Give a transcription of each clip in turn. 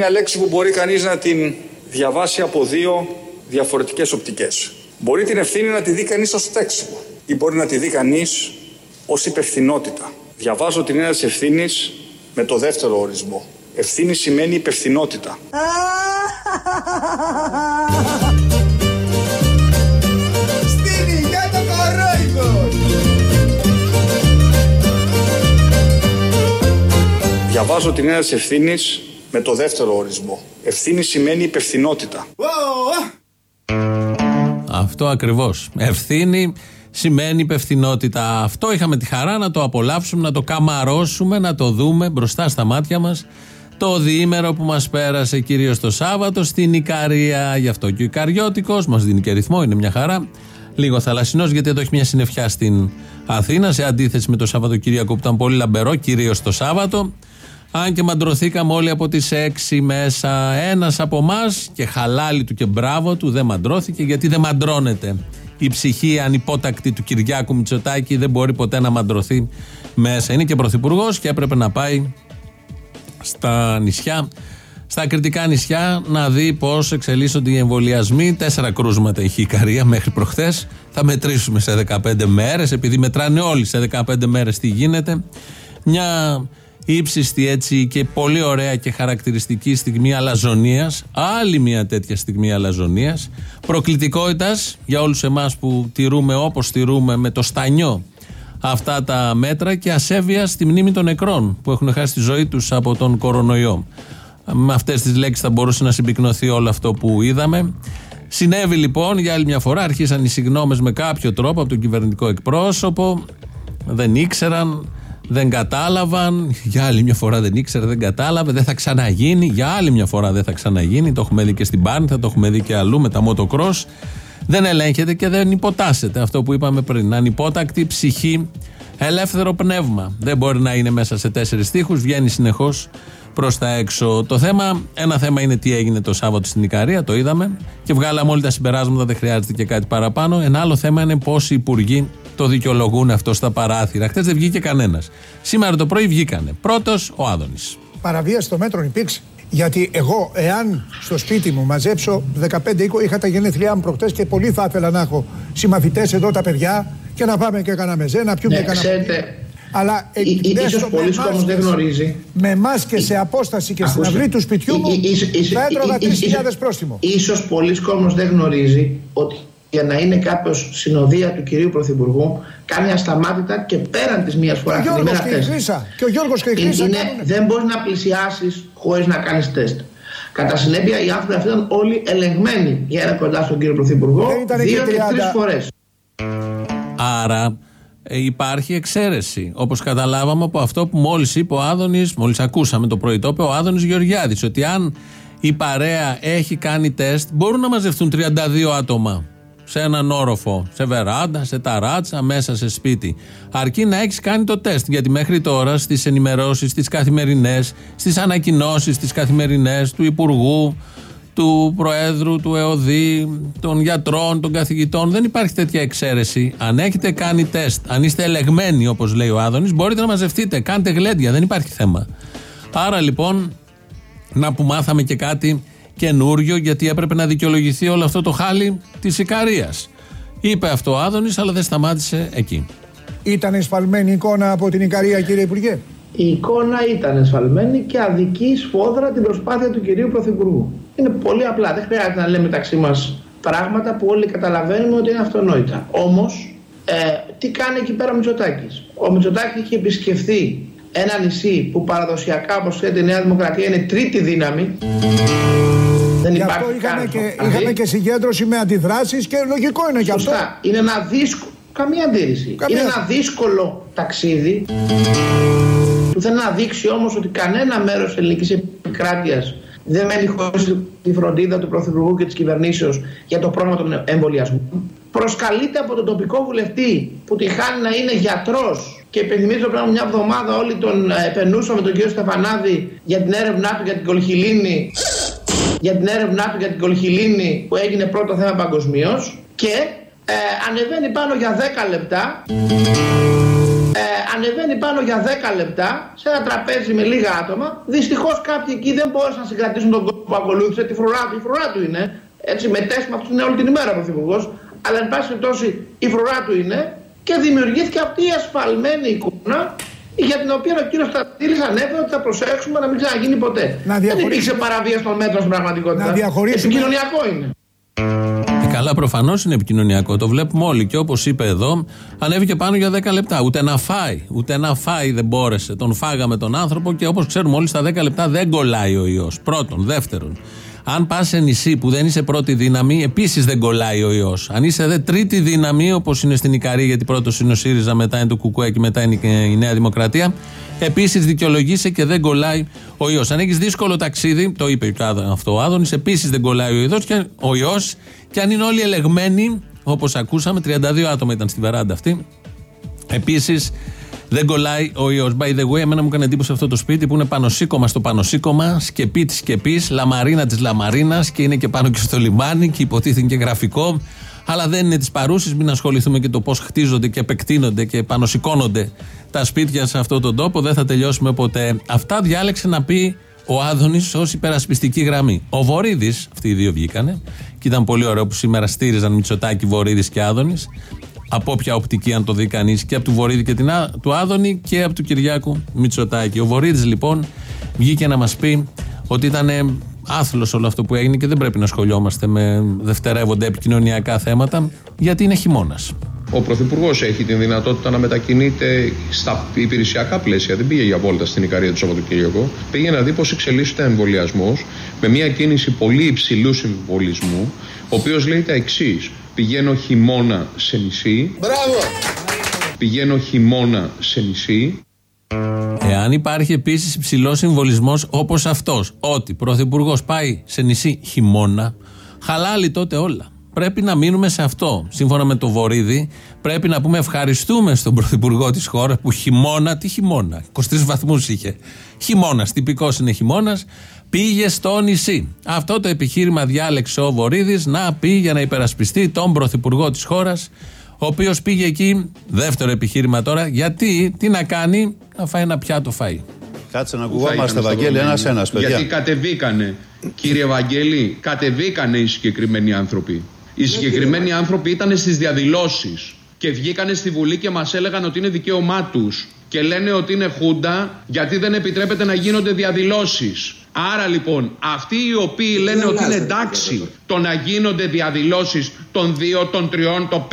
μια λέξη που μπορεί κανείς να την διαβάσει από δύο διαφορετικές οπτικές. Μπορεί την ευθύνη να τη δει κανείς ως στέξιμο ή μπορεί να τη δει κανείς ως υπευθυνότητα. Διαβάζω την έννοια της ευθύνης με το δεύτερο ορισμό. Ευθύνη σημαίνει υπευθυνότητα. Στην υγεία το κορόιδο! Διαβάζω την έννοια της ευθύνης με το δεύτερο ορισμό. Ευθύνη σημαίνει υπευθυνότητα. Ω, ω. Αυτό ακριβώς. Ευθύνη σημαίνει υπευθυνότητα. Αυτό είχαμε τη χαρά να το απολαύσουμε, να το καμαρώσουμε, να το δούμε μπροστά στα μάτια μας. Το διήμερο που μας πέρασε κυρίως το Σάββατο στην Ικαρία. Γι' αυτό και ο Ικαριώτικος μας δίνει και ρυθμό, είναι μια χαρά. Λίγο θαλασσινός, γιατί εδώ έχει μια συννεφιά στην Αθήνα, σε αντίθεση με το Σαββατοκύριακο που ήταν πολύ λαμπερό, κυρίως το Σάββατο. Αν και μαντρωθήκαμε όλοι από τις 6 μέσα, ένας από εμά και χαλάλι του και μπράβο του δεν μαντρώθηκε γιατί δεν μαντρώνεται. Η ψυχή ανυπότακτη του Κυριάκου Μητσοτάκη δεν μπορεί ποτέ να μαντρωθεί μέσα. Είναι και πρωθυπουργός και έπρεπε να πάει στα νησιά, στα κριτικά νησιά, να δει πώς εξελίσσονται οι εμβολιασμοί. Τέσσερα κρούσματα έχει η Ικαρία μέχρι προχθές. Θα μετρήσουμε σε 15 μέρες, επειδή μετράνε όλοι σε 15 μέρες τι γίνεται. Μια ύψιστη έτσι και πολύ ωραία και χαρακτηριστική στιγμή αλαζονίας. Άλλη μια τέτοια στιγμή αλαζονίας. Προκλητικότητας για όλους εμάς που τηρούμε όπως τηρούμε με το στανιό αυτά τα μέτρα και ασέβεια στη μνήμη των νεκρών που έχουν χάσει τη ζωή τους από τον κορονοϊό. Με αυτές τις λέξεις θα μπορούσε να συμπυκνωθεί όλο αυτό που είδαμε. Συνέβη λοιπόν για άλλη μια φορά, αρχίσαν οι συγγνώμε με κάποιο τρόπο από τον κυβερνητικό εκπρόσωπο. Δεν ήξεραν, δεν κατάλαβαν. Για άλλη μια φορά δεν ήξερε, δεν κατάλαβε. Δεν θα ξαναγίνει. Για άλλη μια φορά δεν θα ξαναγίνει. Το έχουμε δει και στην Πάρνη, θα το έχουμε δει και αλλού με τα motocross. Δεν ελέγχεται και δεν υποτάσσεται αυτό που είπαμε πριν. Ανυπότακτη ψυχή, ελεύθερο πνεύμα. Δεν μπορεί να είναι μέσα σε τέσσερις τείχου, βγαίνει συνεχώς προς τα έξω. Το θέμα, ένα θέμα είναι τι έγινε το Σάββατο στην Ικαρία, το είδαμε και βγάλαμε όλοι τα συμπεράσματα, δεν χρειάζεται και κάτι παραπάνω. Ένα άλλο θέμα είναι πώς οι υπουργοί το δικαιολογούν αυτό στα παράθυρα. Χθες δεν βγήκε κανένας. Σήμερα το πρωί βγήκανε. Πρώτος ο Άδωνης. Παραβίαση των μέτρων υπήρξε. Γιατί εγώ, εάν στο σπίτι μου μαζέψω 15-20, είχα τα γενέθλιά μου προχτές και πολύ θα ήθελα να έχω συμμαθητές εδώ τα παιδιά και να πάμε και κανένα μεζέ, να πιούμε Ναι, κανένα. ξέρετε, Αλλά ε, Ή- ή- δες ίσως το, πολλοί με κόσμος δεν μάσκες- γνωρίζει. Με μάσκες σε απόσταση και στην Ακούστε. αυλή του σπιτιού μου Ί- ίσ- ίσ- θα έτρωγα ί- ί- 3.000 ίσως- πρόστιμο. Ίσως πολλοί κόσμος δεν γνωρίζει ότι για να είναι κάποιος συνοδεία του κυρίου Πρωθυπουργού κάνει ασταμάτητα και πέραν της μίας Και ο φοράς την Γιώργος ημέρας και η τεστ. Χρύσα. Και ο Γιώργος και η Είναι- Χρύσα είναι- κάνουνε. δεν μπορείς να πλησιάσεις χωρίς να κάνεις τεστ. Κατά συνέπεια, οι άνθρωποι αυτοί ήταν όλοι ελεγμένοι για ένα κοντά στον κύριο Πρωθυπουργό Δεν ήταν και δύο και 30. τρεις φορές. Άρα ε, υπάρχει εξαίρεση. Όπως καταλάβαμε από αυτό που μόλις είπε ο Άδωνης, μόλις ακούσαμε το πρωί, το είπε ο Άδωνης Γεωργιάδης, ότι αν η παρέα έχει κάνει τεστ, μπορούν να μαζευτούν 32 άτομα σε έναν όροφο, σε βεράντα, σε ταράτσα, μέσα σε σπίτι. Αρκεί να έχεις κάνει το τεστ. Γιατί μέχρι τώρα στις ενημερώσεις, στις καθημερινές, στις ανακοινώσεις, τις καθημερινές του Υπουργού, του Προέδρου, του ΕΟΔΗ, των γιατρών, των καθηγητών. Δεν υπάρχει τέτοια εξαίρεση. Αν έχετε κάνει τεστ, αν είστε ελεγμένοι, όπως λέει ο Άδωνης, μπορείτε να μαζευτείτε. Κάντε γλέντια, δεν υπάρχει θέμα. Άρα λοιπόν, να που μάθαμε και κάτι καινούριο, γιατί έπρεπε να δικαιολογηθεί όλο αυτό το χάλι της Ικαρίας. Είπε αυτό ο Άδωνης, αλλά δεν σταμάτησε εκεί. Ήταν εσφαλμένη εικόνα από την Ικαρία, κύριε Υπουργέ; Η εικόνα ήταν εσφαλμένη και αδική σφόδρα την προσπάθεια του κυρίου Πρωθυπουργού. Είναι πολύ απλά. Δεν χρειάζεται να λέμε μεταξύ μας πράγματα που όλοι καταλαβαίνουμε ότι είναι αυτονόητα. Όμως, ε, τι κάνει εκεί πέρα ο Μητσοτάκης; Ο Μητσοτάκης είχε επισκεφθεί ένα νησί που παραδοσιακά, όπως ξέρετε, η Νέα Δημοκρατία είναι τρίτη δύναμη. Δεν Γι' αυτό υπάρχει είχαμε καν και, στο είχαμε χαρτί. και συγκέντρωση με αντιδράσεις και λογικό είναι γι' αυτό. Σωστά. Είναι ένα δύσκολο. Καμία αντίρρηση. Καμία. Είναι ένα δύσκολο ταξίδι που θέλει να δείξει όμως ότι κανένα μέρος της ελληνικής επικράτειας δεν μένει χωρίς τη φροντίδα του Πρωθυπουργού και της κυβερνήσεως για το πρόβλημα των εμβολιασμών. Προσκαλείται από τον τοπικό βουλευτή που τη χάνει να είναι γιατρός και υπενθυμίζω πριν μια εβδομάδα όλοι τον ε, επενούσαμε τον κύριο Στεφανάδη για την έρευνά του για την κολχηλίνη για την έρευνά του για την κολχηλίνη που έγινε πρώτο θέμα παγκοσμίως και ε, ανεβαίνει πάνω για 10 λεπτά ε, ανεβαίνει πάνω για 10 λεπτά σε ένα τραπέζι με λίγα άτομα. Δυστυχώς κάποιοι εκεί δεν μπόρεσαν να συγκρατήσουν τον κόσμο που ακολούθησε. Τη φρουρά του, η φρουρά του είναι. Έτσι, με τέσμα αυτό είναι όλη την ημέρα ο Πρωθυπουργός. Αλλά, εν πάση περιπτώσει, η φρουρά του είναι και δημιουργήθηκε αυτή η ασφαλμένη εικόνα για την οποία ο κύριος Στατήλη ανέφερε ότι θα προσέξουμε να μην ξαναγίνει ποτέ. Να δεν υπήρξε παραβίαση των μέτρων στην πραγματικότητα. Να διαχωρίσουμε... Επικοινωνιακό είναι. Καλά, προφανώς είναι επικοινωνιακό. Το βλέπουμε όλοι. Και όπως είπε εδώ, ανέβηκε πάνω για 10 λεπτά. Ούτε να φάει. Ούτε να φάει δεν μπόρεσε. Τον φάγαμε τον άνθρωπο και όπως ξέρουμε όλοι, στα 10 λεπτά δεν κολλάει ο ιός. Πρώτον. Δεύτερον, αν πας σε νησί που δεν είσαι πρώτη δύναμη, επίσης δεν κολλάει ο ιός. Αν είσαι δε τρίτη δύναμη, όπως είναι στην Ικαρία, γιατί πρώτος είναι ο ΣΥΡΙΖΑ, μετά είναι το Κουκουέ και μετά είναι η Νέα Δημοκρατία, επίσης δικαιολογείσαι και δεν κολλάει ο ιός. Αν έχεις δύσκολο ταξίδι, το είπε αυτό ο Άδωνης, επίσης δεν κολλάει ο ιός ο ιός, και αν είναι όλοι ελεγμένοι, όπως ακούσαμε, 32 άτομα ήταν στη βεράντα αυτή, επίσης δεν κολλάει ο ιός. By the way, εμένα μου έκανε εντύπωση αυτό το σπίτι που είναι πανωσύκωμα στο πανωσύκωμα, σκεπή τη σκεπής, λαμαρίνα της λαμαρίνας και είναι και πάνω και στο λιμάνι και υποτίθεται και γραφικό. Αλλά δεν είναι της παρούσης. Μην ασχοληθούμε και το πώς χτίζονται και επεκτείνονται και πανωσικώνονται τα σπίτια σε αυτόν τον τόπο. Δεν θα τελειώσουμε ποτέ. Αυτά διάλεξε να πει ο Άδωνης ως υπερασπιστική γραμμή. Ο Βορύδης, αυτοί οι δύο βγήκανε, και ήταν πολύ ωραίο που σήμερα στήριζαν Μητσοτάκη, Βορύδης και Άδωνης από όποια οπτική αν το δει κανείς και από του Βορύδη και την, του Άδωνη και από του Κυριάκου Μητσοτάκη. Ο Βορύδης λοιπόν βγήκε να μας πει ότι ήταν άθλος όλο αυτό που έγινε και δεν πρέπει να σχολιόμαστε με δευτερεύοντα επικοινωνιακά θέματα γιατί είναι χειμώνας. Ο Πρωθυπουργός έχει την δυνατότητα να μετακινείται στα υπηρεσιακά πλαίσια. Δεν πήγε για βόλτα στην Ικαρία του Σαββατοκύριακο. Πήγε να δει πώς εξελίσσεται ο εμβολιασμός με μια κίνηση πολύ υψηλού συμβολισμού, ο οποίος λέει τα εξής. Πηγαίνω χειμώνα σε νησί. Μπράβο! Πηγαίνω χειμώνα σε νησί. Εάν υπάρχει επίσης υψηλός συμβολισμός όπως αυτός, ότι πρωθυπουργός πάει σε νησί χειμώνα, χαλάλει τότε όλα. Πρέπει να μείνουμε σε αυτό. Σύμφωνα με το Βορύδι, πρέπει να πούμε ευχαριστούμε στον πρωθυπουργό της χώρας που χειμώνα, τι χειμώνα, 23 βαθμούς είχε. Χειμώνας, τυπικός είναι χειμώνας, πήγε στο νησί. Αυτό το επιχείρημα διάλεξε ο Βορύδης να πει για να υπερασπιστεί τον πρωθυπουργό της χώρας, ο οποίος πήγε εκεί. Δεύτερο επιχείρημα τώρα, γιατί τι να κάνει, να φάει ένα πιάτο φαΐ. Κάτσε να ακουγόμαστε, Βαγγέλη, ένα-ένα, παιδιά. Γιατί κατεβήκανε, κύριε Βαγγέλη, κατεβήκανε οι συγκεκριμένοι άνθρωποι. Οι συγκεκριμένοι άνθρωποι ήταν στις διαδηλώσεις και βγήκανε στη Βουλή και μας έλεγαν ότι είναι δικαίωμά τους. Και λένε ότι είναι χούντα γιατί δεν επιτρέπεται να γίνονται διαδηλώσεις. Άρα λοιπόν αυτοί οι οποίοι λένε ότι είναι εντάξει το να γίνονται διαδηλώσεις των 2, των 3, των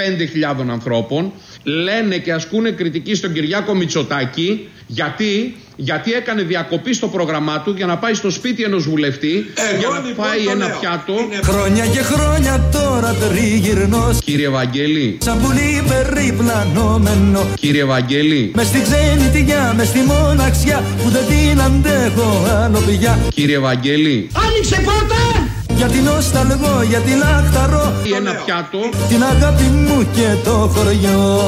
5.000 ανθρώπων λένε και ασκούν κριτική στον Κυριάκο Μητσοτάκη γιατί, γιατί έκανε διακοπή στο πρόγραμμά του για να πάει στο σπίτι ενός βουλευτή για να λοιπόν φάει ένα λέω. πιάτο. Χρόνια και χρόνια τώρα τριγυρνός. Κύριε Βαγγέλη Σαν πουλί περιπλανόμενο. Κύριε Βαγγέλη Με στην ξενιτιά, με στη μοναξιά Που δεν την αντέχω άλλο πια Κύριε Βαγγέλη Άνοιξε πόρτα! Γιατί νοσταλγώ, γιατί λαχταρώ Ένα πιάτο. Την αγάπη μου και το χωριό.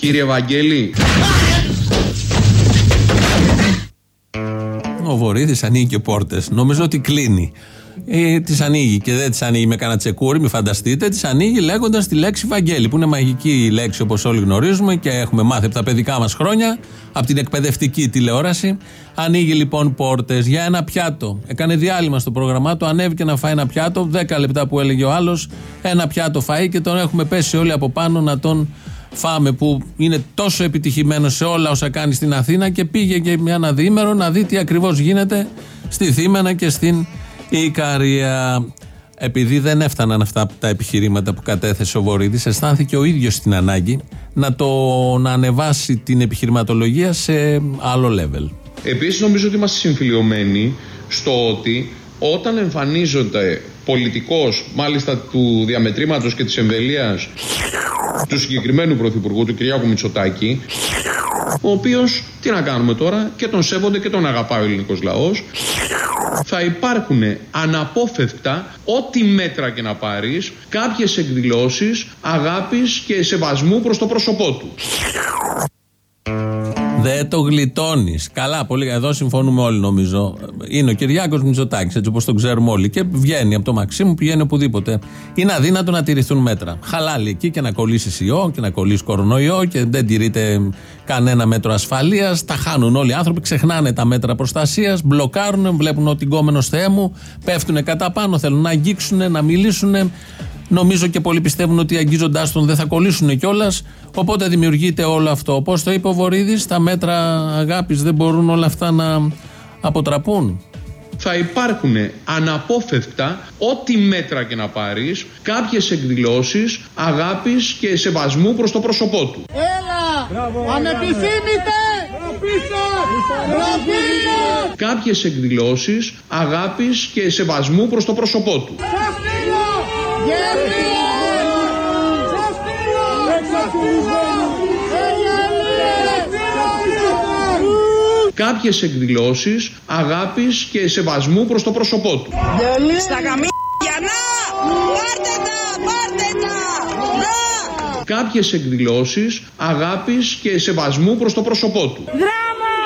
Κύριε Βαγγέλη Ο Βορύδης ανοίγει και πόρτες. Νομίζω ότι κλείνει. Ε, τις ανοίγει και δεν τις ανοίγει με κανένα τσεκούρι, μην φανταστείτε. Τις ανοίγει λέγοντας τη λέξη Βαγγέλη, που είναι μαγική λέξη όπως όλοι γνωρίζουμε και έχουμε μάθει από τα παιδικά μας χρόνια, από την εκπαιδευτική τηλεόραση. Ανοίγει λοιπόν πόρτες για ένα πιάτο. Έκανε διάλειμμα στο πρόγραμμά του, ανέβηκε να φάει ένα πιάτο. 10 λεπτά που έλεγε ο άλλος, ένα πιάτο φαΐ και τον έχουμε πέσει όλοι από πάνω να τον Φάμε που είναι τόσο επιτυχημένος σε όλα όσα κάνει στην Αθήνα και πήγε και μια ένα διήμερο να δει τι ακριβώς γίνεται στη Θήμενα και στην Ικαρία. Επειδή δεν έφταναν αυτά τα επιχειρήματα που κατέθεσε ο Βορύδης, αισθάνθηκε ο ίδιος την ανάγκη να, το, να ανεβάσει την επιχειρηματολογία σε άλλο level. Επίσης νομίζω ότι είμαστε συμφιλειωμένοι στο ότι όταν εμφανίζονται πολιτικός, μάλιστα του διαμετρήματος και της εμβελίας του συγκεκριμένου πρωθυπουργού, του Κυριάκου Μητσοτάκη, ο οποίος, τι να κάνουμε τώρα, και τον σέβονται και τον αγαπάει ο ελληνικός λαός, θα υπάρχουν αναπόφευκτα ό,τι μέτρα και να πάρεις κάποιες εκδηλώσεις αγάπης και σεβασμού προς το πρόσωπό του. Δεν το γλιτώνεις. Καλά, πολύ. Εδώ συμφωνούμε όλοι νομίζω. Είναι ο Κυριάκος Μητσοτάκης, έτσι όπως τον ξέρουμε όλοι. Και βγαίνει από το Μαξίμου, πηγαίνει οπουδήποτε. Είναι αδύνατο να τηρηθούν μέτρα. Χαλάλη εκεί και να κολλήσεις ιό και να κολλήσεις κορονοϊό και δεν τηρείται κανένα μέτρο ασφαλείας. Τα χάνουν όλοι οι άνθρωποι, ξεχνάνε τα μέτρα προστασίας, μπλοκάρουν, βλέπουν ότι γκόμενος Θεέ μου, πέφτουν κατά πάνω, θέλουν να αγγίξουν, να μιλήσουν. Νομίζω και πολλοί πιστεύουν ότι αγγίζοντάς τον δεν θα κολλήσουν κιόλας. Οπότε δημιουργείται όλο αυτό. Όπως το είπε ο Βορύδης, τα μέτρα αγάπης δεν μπορούν όλα αυτά να αποτραπούν. Θα υπάρχουν αναπόφευκτα ό,τι μέτρα και να πάρεις κάποιες εκδηλώσεις αγάπης και σεβασμού προς το πρόσωπό του. Έλα! Ανεπιθύμητε! Κάποιες εκδηλώσεις αγάπης και σεβασμού προς το πρόσωπό του. Κάποιες εκδηλώσεις αγάπης και σεβασμού προς το πρόσωπό του. Στα γαμίδια, να! Πάρτε τα! Πάρτε τα! Να! Κάποιες εκδηλώσεις αγάπης και σεβασμού προς το πρόσωπό του. Δράμο!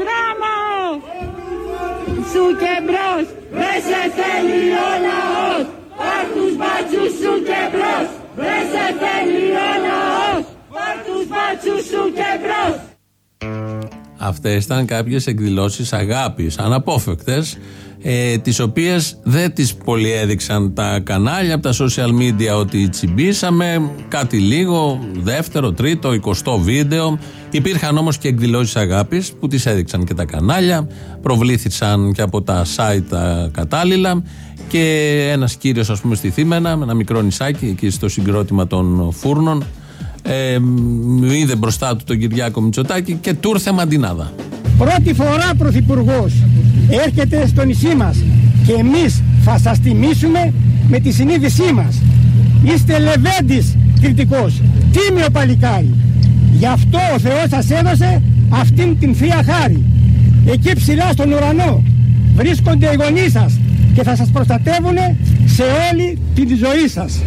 Δράμο! Σου και μπρος! Δεν σε θέλει ο λαός! Πάρ' τους μπάτσους σου και μπρος! Δεν σε θέλει ο λαός! Πάρ' τους μπάτσους σου και μπρος! Αυτές ήταν κάποιες εκδηλώσεις αγάπης, αναπόφευκτες, ε, τις οποίες δεν τις πολυέδειξαν τα κανάλια από τα social media ότι τσιμπήσαμε. Κάτι λίγο, δεύτερο, τρίτο, εικοστό βίντεο. Υπήρχαν όμως και εκδηλώσεις αγάπης που τις έδειξαν και τα κανάλια, προβλήθησαν και από τα site τα κατάλληλα. Και ένας κύριος, ας πούμε, στη Θήμενα, με ένα μικρό νησάκι εκεί στο συγκρότημα των φούρνων, ε, είδε μπροστά του τον Κυριάκο Μητσοτάκη και του ήρθε μαντινάδα. Πρώτη φορά πρωθυπουργός έρχεται στο νησί μας και εμείς θα σας τιμήσουμε με τη συνείδησή μας. Είστε λεβέντης κριτικός, τίμιο παλικάρι. Γι' αυτό ο Θεός σας έδωσε αυτήν την Θεία Χάρη. Εκεί ψηλά στον ουρανό βρίσκονται οι γονείς σας και θα σας προστατεύουν σε όλη την ζωή σας.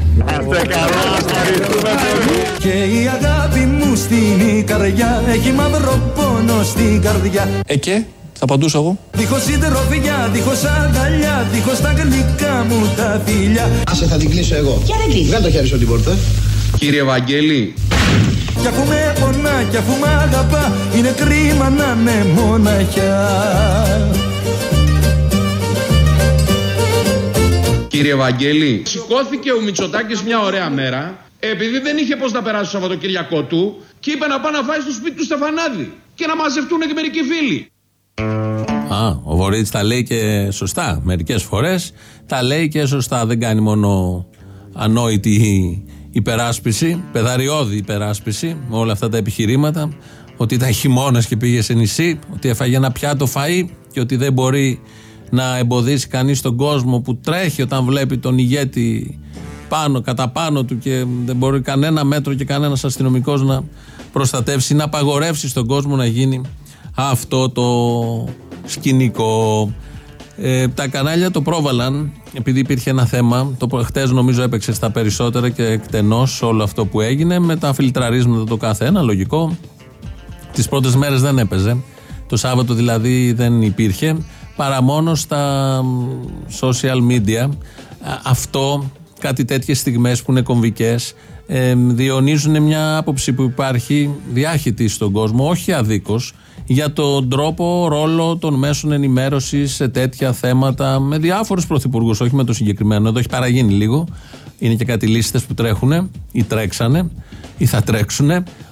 Και η αγάπη μου στην καρδιά έχει μαύρο πόνο στην καρδιά Ε και, θα απαντούσα εγώ. Δίχως συντροφιά, δίχως αγκαλιά, δίχως τα γλυκά μου τα φιλιά Άσε θα την κλείσω εγώ. Ποια δεν κλείσει. Βγάλ το χέρι σου την πόρτα. Κύριε Βαγγέλη, Κι αφού με πονά, κι αφού με αγαπά Είναι κρίμα να με μοναχιά κύριε Βαγγέλη, σηκώθηκε ο Μητσοτάκης μια ωραία μέρα επειδή δεν είχε πώς να περάσει το Σαββατοκύριακό του και είπε να πάει να φάει στο σπίτι του Στεφανάδη και να μαζευτούν και μερικοί φίλοι. Α, ο Βορύδης τα λέει και σωστά. Μερικές φορές τα λέει και σωστά. Δεν κάνει μόνο ανόητη υπεράσπιση, πεδαριώδη υπεράσπιση με όλα αυτά τα επιχειρήματα. Ότι ήταν χειμώνας και πήγε σε νησί, ότι έφαγε ένα πιάτο φαΐ και ότι δεν μπορεί να εμποδίσει κανείς τον κόσμο που τρέχει όταν βλέπει τον ηγέτη πάνω, κατά πάνω του και δεν μπορεί κανένα μέτρο και κανένας αστυνομικός να προστατεύσει, να απαγορεύσει στον κόσμο να γίνει αυτό το σκηνικό. Ε, τα κανάλια το πρόβαλαν επειδή υπήρχε ένα θέμα. Το χτες νομίζω έπαιξε στα περισσότερα και εκτενώς όλο αυτό που έγινε με τα φιλτραρίσματα το κάθε ένα. Λογικό. Τις πρώτες μέρες δεν έπαιζε. Το Σάββατο δηλαδή δεν υπήρχε. Παρά μόνο στα μ, social media. Α, Αυτό, κάτι τέτοιες στιγμές που είναι κομβικές, ε, διονύζουν μια άποψη που υπάρχει διάχυτη στον κόσμο, όχι αδίκως, για τον τρόπο, ρόλο των μέσων ενημέρωσης σε τέτοια θέματα με διάφορους πρωθυπουργούς, όχι με το συγκεκριμένο. Εδώ έχει παραγίνει λίγο. Είναι και κάτι λίστες που τρέχουν ή τρέξανε ή θα τρέξουν.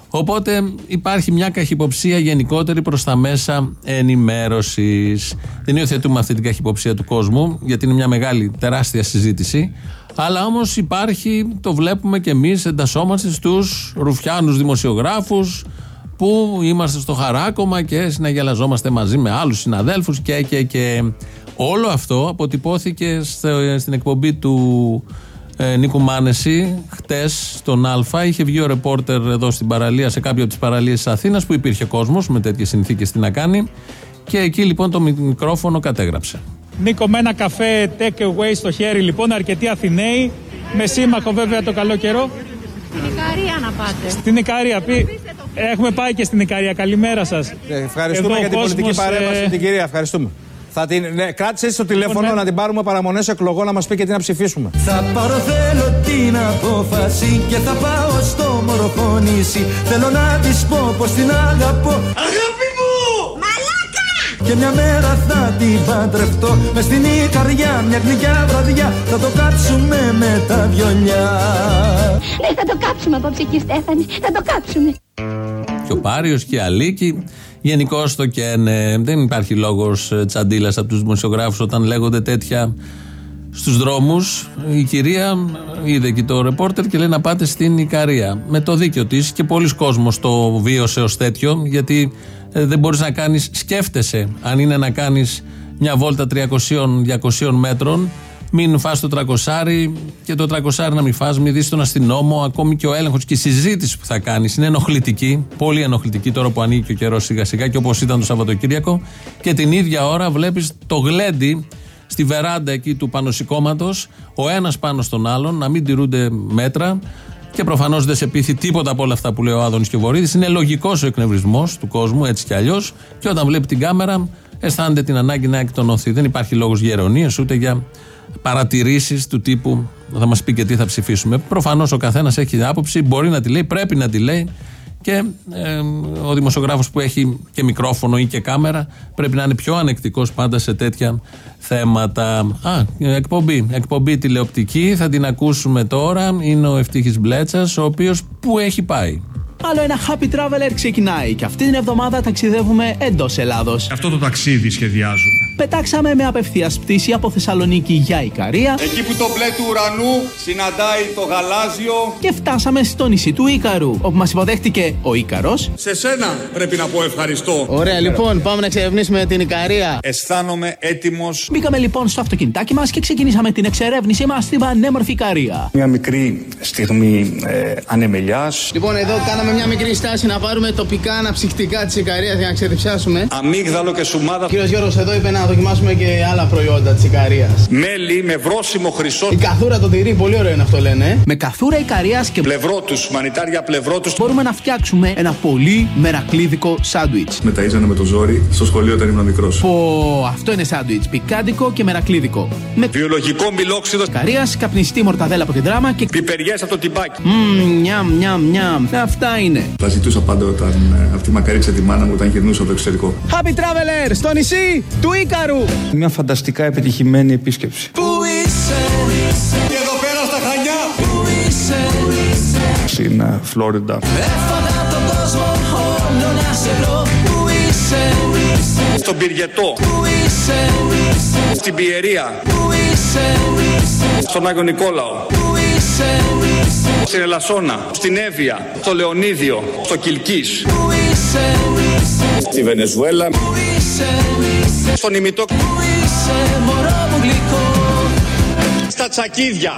Οπότε υπάρχει μια καχυποψία γενικότερη προς τα μέσα ενημέρωσης. Δεν υιοθετούμε αυτή την καχυποψία του κόσμου, γιατί είναι μια μεγάλη, τεράστια συζήτηση. Αλλά όμως υπάρχει, το βλέπουμε και εμείς, εντασσόμαστε στους ρουφιάνους δημοσιογράφους, που είμαστε στο χαράκομα και συναγελαζόμαστε μαζί με άλλους συναδέλφους και, και, και. Όλο αυτό αποτυπώθηκε στο- στην εκπομπή του ε, Νίκου Μάνεση χτες στον Α. Είχε βγει ο ρεπόρτερ εδώ στην παραλία, σε κάποια από τις παραλίες της Αθήνας που υπήρχε κόσμος με τέτοιες συνθήκες τι να κάνει και εκεί λοιπόν το μικρόφωνο κατέγραψε. Νίκο με ένα καφέ take away στο χέρι λοιπόν, αρκετοί Αθηναίοι, με σύμμαχο βέβαια το καλό καιρό. Στην Ικαρία να πάτε. Στην Ικαρία πεις. Αφήστε το Έχουμε πάει και στην Ικαρία. Καλημέρα σας. Ευχαριστούμε για την πολιτική παρέμβαση την κυρία. Ευχαριστούμε. Θα την, ναι, κράτησες έτσι το τηλέφωνο να την πάρουμε παραμονές εκλογών να μας πει και τι να ψηφίσουμε. Θα πάρω θέλω την απόφαση και θα πάω στο μοροχό νησί. Θέλω να της πω πως την αγαπώ. Αγάπη μου! Μαλάκα! Και μια μέρα θα την παντρευτώ με στην Ικαριά μια γλυκιά βραδιά θα το κάψουμε με τα βιολιά. Ναι, θα το κάψουμε απόψε εκεί Στέφανη, θα το κάψουμε. Και ο Πάριος και η Αλίκη. Γενικώς το καίνε. Δεν υπάρχει λόγος τσαντίλας από τους δημοσιογράφους όταν λέγονται τέτοια στους δρόμους. Η κυρία είδε και το ρεπόρτερ και λέει να πάτε στην Ικαρία. Με το δίκιο της και πολλοί κόσμος το βίωσε ως τέτοιο, γιατί ε, δεν μπορείς να κάνεις, σκέφτεσαι αν είναι να κάνεις μια βόλτα 300-200 μέτρων μην φας το τρακοσάρι και το τρακοσάρι να μην φας, μην δεις τον αστυνόμο, ακόμη και ο έλεγχος και η συζήτηση που θα κάνεις. Είναι ενοχλητική, πολύ ενοχλητική τώρα που ανοίγει και ο καιρός σιγά σιγά και όπως ήταν το Σαββατοκύριακο. Και την ίδια ώρα βλέπεις το γλέντι στη βεράντα εκεί του πανωσικώματος, ο ένας πάνω στον άλλον, να μην τηρούνται μέτρα και προφανώς δεν σε πείθει τίποτα από όλα αυτά που λέει ο Άδωνης και ο Βορύδης. Είναι λογικός ο εκνευρισμός του κόσμου έτσι κι αλλιώς. Και όταν βλέπει την κάμερα, αισθάνεται την ανάγκη να εκτονωθεί. Δεν υπάρχει λόγος για αιρωνίε ούτε για παρατηρήσεις του τύπου θα μας πει και τι θα ψηφίσουμε. Προφανώς ο καθένας έχει άποψη, μπορεί να τη λέει, πρέπει να τη λέει και ε, ο δημοσιογράφος που έχει και μικρόφωνο ή και κάμερα πρέπει να είναι πιο ανεκτικός πάντα σε τέτοια θέματα. Α, εκπομπή. Εκπομπή τηλεοπτική, θα την ακούσουμε τώρα. Είναι ο Ευτύχη Μπλέτσας, ο οποίος που έχει πάει. Άλλο ένα Happy Traveler ξεκινάει και αυτή την εβδομάδα ταξιδεύουμε εντός Ελλάδος. Αυτό το ταξίδι σχεδιάζουμε. Πετάξαμε με απευθείας πτήση από Θεσσαλονίκη για Ικαρία. Εκεί που το μπλε του ουρανού συναντάει το γαλάζιο. Και φτάσαμε στο νησί του Ίκαρου, όπου μας υποδέχτηκε ο Ίκαρος. Σε σένα πρέπει να πω ευχαριστώ. Ωραία, λοιπόν, πάμε να εξερευνήσουμε την Ικαρία. Αισθάνομαι έτοιμος. Μπήκαμε λοιπόν στο αυτοκινητάκι μας και ξεκινήσαμε την εξερεύνησή μας στην πανέμορφη Ικαρία. Μια μικρή στιγμή ε, ανεμελιάς. Λοιπόν, εδώ κάναμε μια μικρή στάση να πάρουμε τοπικά αναψυκτικά της Ικαρίας για να ξεδιψάσουμε. Αμύγδαλο και σουμάδα. Κύριος Γιώργος εδώ είπε να δοκιμάσουμε και άλλα προϊόντα της Ικαρίας. Μέλι με βρόσιμο χρυσό. Η καθούρα το τυρί, πολύ ωραίο είναι αυτό λένε. Με καθούρα Ικαρίας και πλευρό τους, μανιτάρια πλευρό τους. Μπορούμε να φτιάξουμε ένα πολύ μερακλίδικο σάντουιτς. Μεταίζανε με το ζόρι στο σχολείο όταν ήμουν μικρός. Πω, αυτό είναι σάντουιτς. Πικάντικο και μερακλίδικο. Με βιολογικό μιλόξιδο. Ικαρίας, καπνιστή μορταδέλα από την δράμα και πιπεριές από το τυμπάκι. Μμμ, νιαμ, νιαμ, νιαμ. Αυτά είναι. Τα ζητούσα πάντα όταν ε, αυτή μακαρίτσα τη μάνα μου όταν γυρνούσα από το εξωτερικό. Happy Traveler στο νησί του Ίκαρου. Μια φανταστικά επιτυχημένη επίσκεψη. Πού είσαι, Και εδώ πέρα στα Χανιά. πού είσαι, Στην ε, Φλόριντα. Έφαγα τον κόσμο όλο να σε βρω. Πού είσαι, Στον Πυριετό. πού είσαι, Στην Πιερία. πού είσαι, Στον Άγιο Νικόλαο. πού είσαι, Στην Ελασσόνα. Στην Εύβοια. Στο Λεωνίδιο. Στο Κιλκής. πού είσαι, Στη Βενεζουέλα. Πού είσαι, Στον Ημιτό. πού είσαι, μωρό μου γλυκό; Στα Τσακίδια.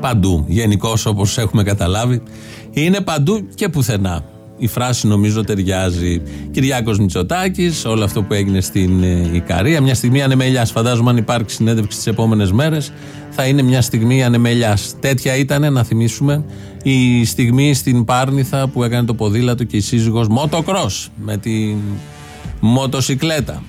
Παντού. Γενικώ όπως έχουμε καταλάβει. Είναι παντού και πουθενά. Η φράση νομίζω ταιριάζει. Κυριάκος Μητσοτάκης, όλο αυτό που έγινε στην ε, Ικαρία. Μια στιγμή ανεμελιάς. Φαντάζομαι αν υπάρξει συνέντευξη τις επόμενες μέρες, θα είναι μια στιγμή ανεμελιάς. Τέτοια ήταν, να θυμίσουμε, η στιγμή στην Πάρνηθα που έκανε το ποδήλατο και η σύζυγος Μοτοκρό με την μοτοσυκλέτα.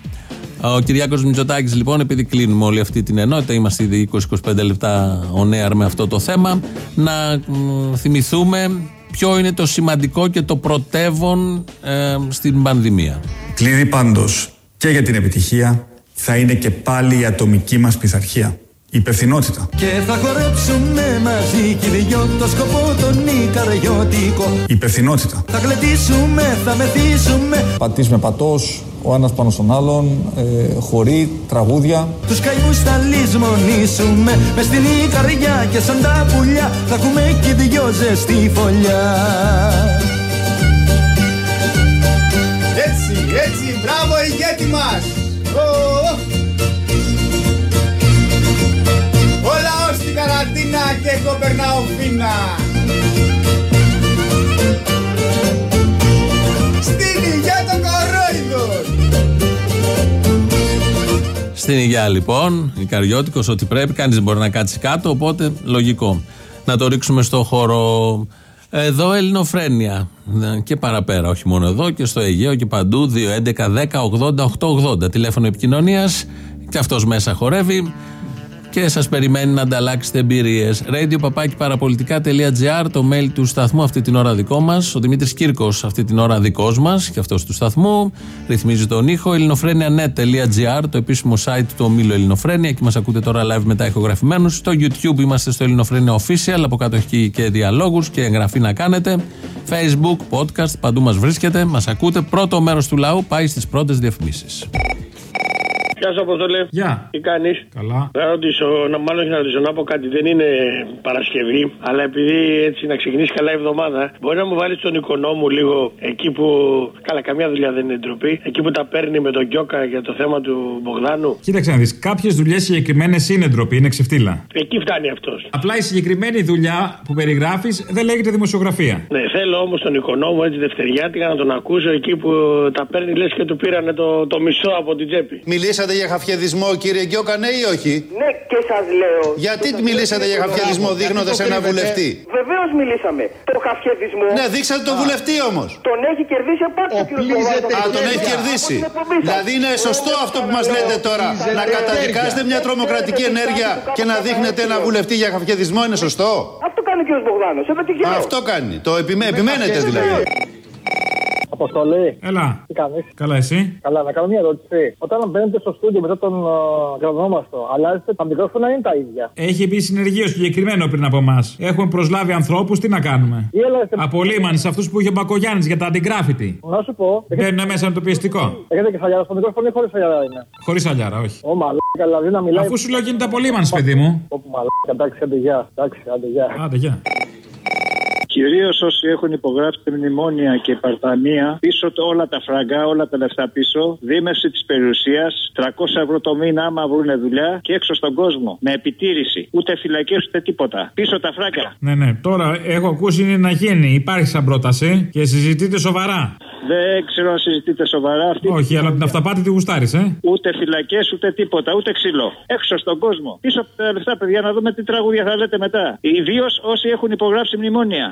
Ο Κυριάκος Μητσοτάκης, λοιπόν, επειδή κλείνουμε όλη αυτή την ενότητα, είμαστε ήδη 20-25 λεπτά on air με αυτό το θέμα, να μ, θυμηθούμε ποιο είναι το σημαντικό και το πρωτεύον ε, στην πανδημία. Κλειδί πάντως και για την επιτυχία θα είναι και πάλι η ατομική μας πειθαρχία. Η υπευθυνότητα. Και θα χορέψουμε μαζί κι οι δυο το σκοπό τον Ικαριώτικο. Η υπευθυνότητα. Θα γλεντήσουμε, θα μεθύσουμε Πατής με πατός, ο ένας πάνω στον άλλον, ε, χωρί, τραγούδια. Τους καημούς θα λησμονήσουμε Μες στην Ικαριά και σαν τα πουλιά Θα έχουμε κι οι δυο ζεστή φωλιά Έτσι, έτσι, μπράβο ηγέτη μας. Ω, ω. Στην καραντίνα και εγώ περνάω φίνα. Στην υγεία των κορόιδων. Στην υγειά λοιπόν, Ικαριώτικο, ότι πρέπει, κανείς δεν μπορεί να κάτσει κάτω, οπότε λογικό. Να το ρίξουμε στο χώρο Εδώ Ελληνοφρένια. Ε, Και παραπέρα, όχι μόνο εδώ και στο Αιγαίο και παντού. 2.11.10.80.880. Τηλέφωνο επικοινωνίας. Και αυτός μέσα χορεύει. Και σας περιμένει να ανταλλάξετε εμπειρίες. Radio το mail του σταθμού αυτή την ώρα δικό μας. Ο Δημήτρης Κύρκος αυτή την ώρα δικός μας και αυτός του σταθμού. Ρυθμίζει τον ήχο. ελληνοφρένια.net.gr, το επίσημο site του ομίλου Ελληνοφρένια. Και μας ακούτε τώρα live μετά ηχογραφημένους. Στο YouTube είμαστε στο Ελληνοφρένια Official. Από κάτω έχει και διαλόγους και εγγραφή να κάνετε. Facebook, podcast, παντού μας βρίσκεται. Μας ακούτε. Πρώτο μέρος του λαού πάει στις πρώτες διαφημίσεις. Γεια σου, Αποστολή. Γεια. Τι κάνεις; Καλά. Να ρωτήσω, να, μάλλον να ρωτήσω να πω κάτι. Δεν είναι Παρασκευή, αλλά επειδή έτσι να ξεκινήσει καλά η εβδομάδα, μπορεί να μου βάλεις τον εικονό μου λίγο εκεί που. Καλά, καμία δουλειά δεν είναι ντροπή. Εκεί που τα παίρνει με τον Γκιόκα για το θέμα του Μπογδάνου. Κοίταξε να δεις. Κάποιες δουλειές συγκεκριμένες είναι ντροπή, είναι ξεφτύλα. Εκεί φτάνει αυτός. Απλά η συγκεκριμένη δουλειά που περιγράφεις δεν λέγεται δημοσιογραφία. Ναι, θέλω όμως τον εικονό μου έτσι δευτεριάτικα να τον ακούσω εκεί που τα παίρνει λες και του πήρανε το, το μισό από την τσέπη. Μιλήσατε για χαφιεδισμό, κύριε Γκιόκα, ναι ή όχι; Ναι, και σας λέω. Γιατί μιλήσατε για χαφιεδισμό δείχνοντας ένα βουλευτή. Βεβαίως μιλήσαμε. Το χαφιεδισμό. Ναι, δείξατε τον βουλευτή όμως. Τον έχει κερδίσει επάνω Α, τον έχει κερδίσει. Δηλαδή είναι σωστό αυτό που μας λέτε τώρα. Να καταδικάσετε μια τρομοκρατική ενέργεια και να δείχνετε ένα βουλευτή για χαφιεδισμό είναι σωστό; Αυτό κάνει ο κ. Μπογδάνος. Αυτό κάνει. Το επιμένετε δηλαδή. Αποστολή. Έλα. Τι κάνεις; Καλά, εσύ; Καλά, να κάνω μια ερώτηση. Όταν μπαίνετε στο στούντιο μετά τον uh, γραμμόμαστο, αλλάζετε τα μικρόφωνα είναι τα ίδια; Έχει μπει συνεργείο συγκεκριμένο πριν από εμάς. Έχουμε προσλάβει ανθρώπους, τι να κάνουμε; Ή αλλάζετε... Απολύμανοι σε αυτούς που είχε ο Μπακογιάννης για τα αντιγκράφητη. Να σου πω. Μπαίνουν μέσα με το πιεστικό. Έχετε και σαλιάρα στο μικρόφωνο ή χωρίς σαλιάρα είναι; Χωρίς αλιάρα, όχι. Ω μαλάκα, δηλαδή να μιλάει. Αφού σου λέω γίνεται απολύμανης, παιδί μου. Όπου μαλάκα, εντάξει, άντε γεια. Εντάξει, άντε γεια. Άντε γεια. Κυρίως όσοι έχουν υπογράψει μνημόνια και παρτανία, πίσω το, όλα τα φραγκά, όλα τα λεφτά πίσω, δίμευση της περιουσίας, 300 ευρώ το μήνα άμα βρουν δουλειά και έξω στον κόσμο. Με επιτήρηση. Ούτε φυλακές ούτε τίποτα. Πίσω τα φράγκα. Ναι, ναι. Τώρα έχω ακούσει είναι να γίνει. Υπάρχει σαν πρόταση και συζητείτε σοβαρά. Δεν ξέρω αν συζητείτε σοβαρά αυτή. Όχι, αλλά την αυταπάτη τη γουστάρεις, ε. Ούτε φυλακές ούτε τίποτα, ούτε ξύλο. Έξω στον κόσμο. Πίσω από τα λεφτά, παιδιά, να δούμε τι τραγούδια θα λέτε μετά. Ιδίως όσοι έχουν υπογράψει μνημόνια.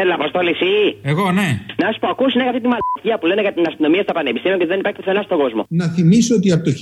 Έλα, Αποστόλη, εσύ. Εγώ, ναι. Να σου πω, ακούσει αυτή τη μαλακία που λένε για την αστυνομία στα πανεπιστήμια και δεν υπάρχει πουθενά στον κόσμο. Να θυμίσω ότι από το 1969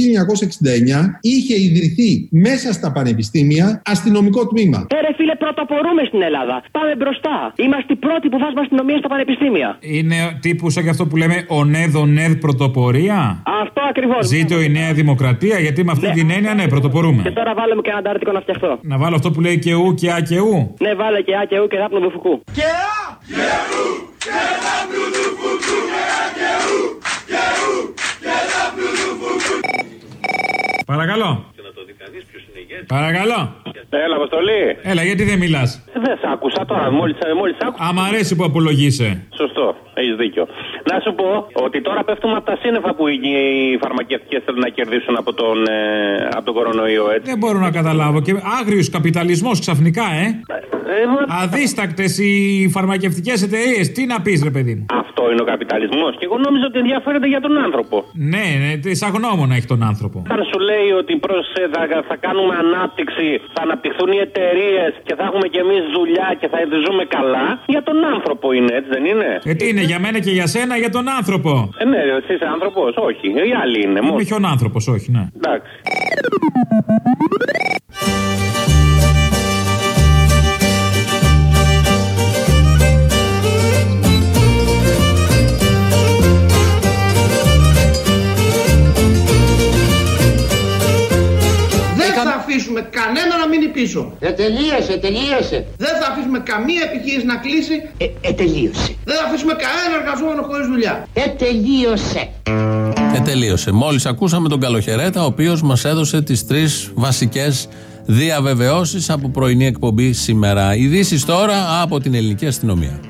είχε ιδρυθεί μέσα στα πανεπιστήμια αστυνομικό τμήμα. Ε, ρε φίλε, πρωτοπορούμε στην Ελλάδα. Πάμε μπροστά. Είμαστε οι πρώτοι που βάζουμε αστυνομία στα πανεπιστήμια. Είναι τύπου σαν και αυτό που λέμε ο ΝΕΔ, ο ΝΕΔ πρωτοπορία; Αυτό ακριβώς. Ζήτω η νέα δημοκρατία, γιατί με αυτή Ναι. την έννοια, ναι, πρωτοπορούμε. Και τώρα βάλουμε και ένα αντάρτικο να φτιαχτώ. Να βάλω αυτό που λέει και ου και α και ου. Ναι, βάλε και Α και Ου και δάπνο του φουκού. Και α! Και ου! Και δάπνου του φουκού! Και α και ου! Και ου! Και δάπνου του φουκού! Παρακαλώ. Παρακαλώ. Έλα, Αποστολή. Έλα, γιατί δεν μιλάς; Δεν σ' άκουσα τώρα, μόλις μόλις άκουσα. Α, μ' αρέσει που απολογείσαι. Σωστό, έχεις δίκιο. Να σου πω ότι τώρα πέφτουμε από τα σύννεφα που οι οι φαρμακευτικές θέλουν να κερδίσουν από τον, ε, από τον κορονοϊό, έτσι. Δεν μπορώ να καταλάβω. Και άγριος καπιταλισμός ξαφνικά, ε. Αδίστακτες οι φαρμακευτικές εταιρείες. Τι να πεις, ρε παιδί μου. Αυτό είναι ο καπιταλισμός. Και εγώ νόμιζα ότι ενδιαφέρεται για τον άνθρωπο. Ναι, ναι, τι σαν γνώμονα έχει τον άνθρωπο. Όταν σου λέει ότι προς, ε, θα, θα κάνουμε ανάπτυξη, θα αναπτυχθούν οι εταιρείες και θα έχουμε κι εμείς δουλειά και θα ζούμε καλά, για τον άνθρωπο είναι, έτσι δεν είναι; Ε, τι είναι για μένα και για σένα, για τον άνθρωπο; Ε, ναι, εσύ είσαι άνθρωπος, όχι. Οι άλλοι είναι. Είμαι Μόνο. χιον άνθρωπος, όχι, ναι. Εντάξει. Αφήσουμε κανένα να μείνει πίσω. Ε, τελείωσε, τελείωσε. Δεν θα αφήσουμε καμία επιχείρηση να κλείσει. Ε, ε, τελείωσε. Δεν θα αφήσουμε κανένα εργαζόμενο χωρίς δουλειά. Ε, τελείωσε. Και τελείωσε. Μόλις ακούσαμε τον Καλοχαιρέτα, ο οποίος μας έδωσε τις τρεις βασικές διαβεβαιώσεις από πρωινή εκπομπή σήμερα. Ειδήσεις τώρα από την ελληνική αστυνομία.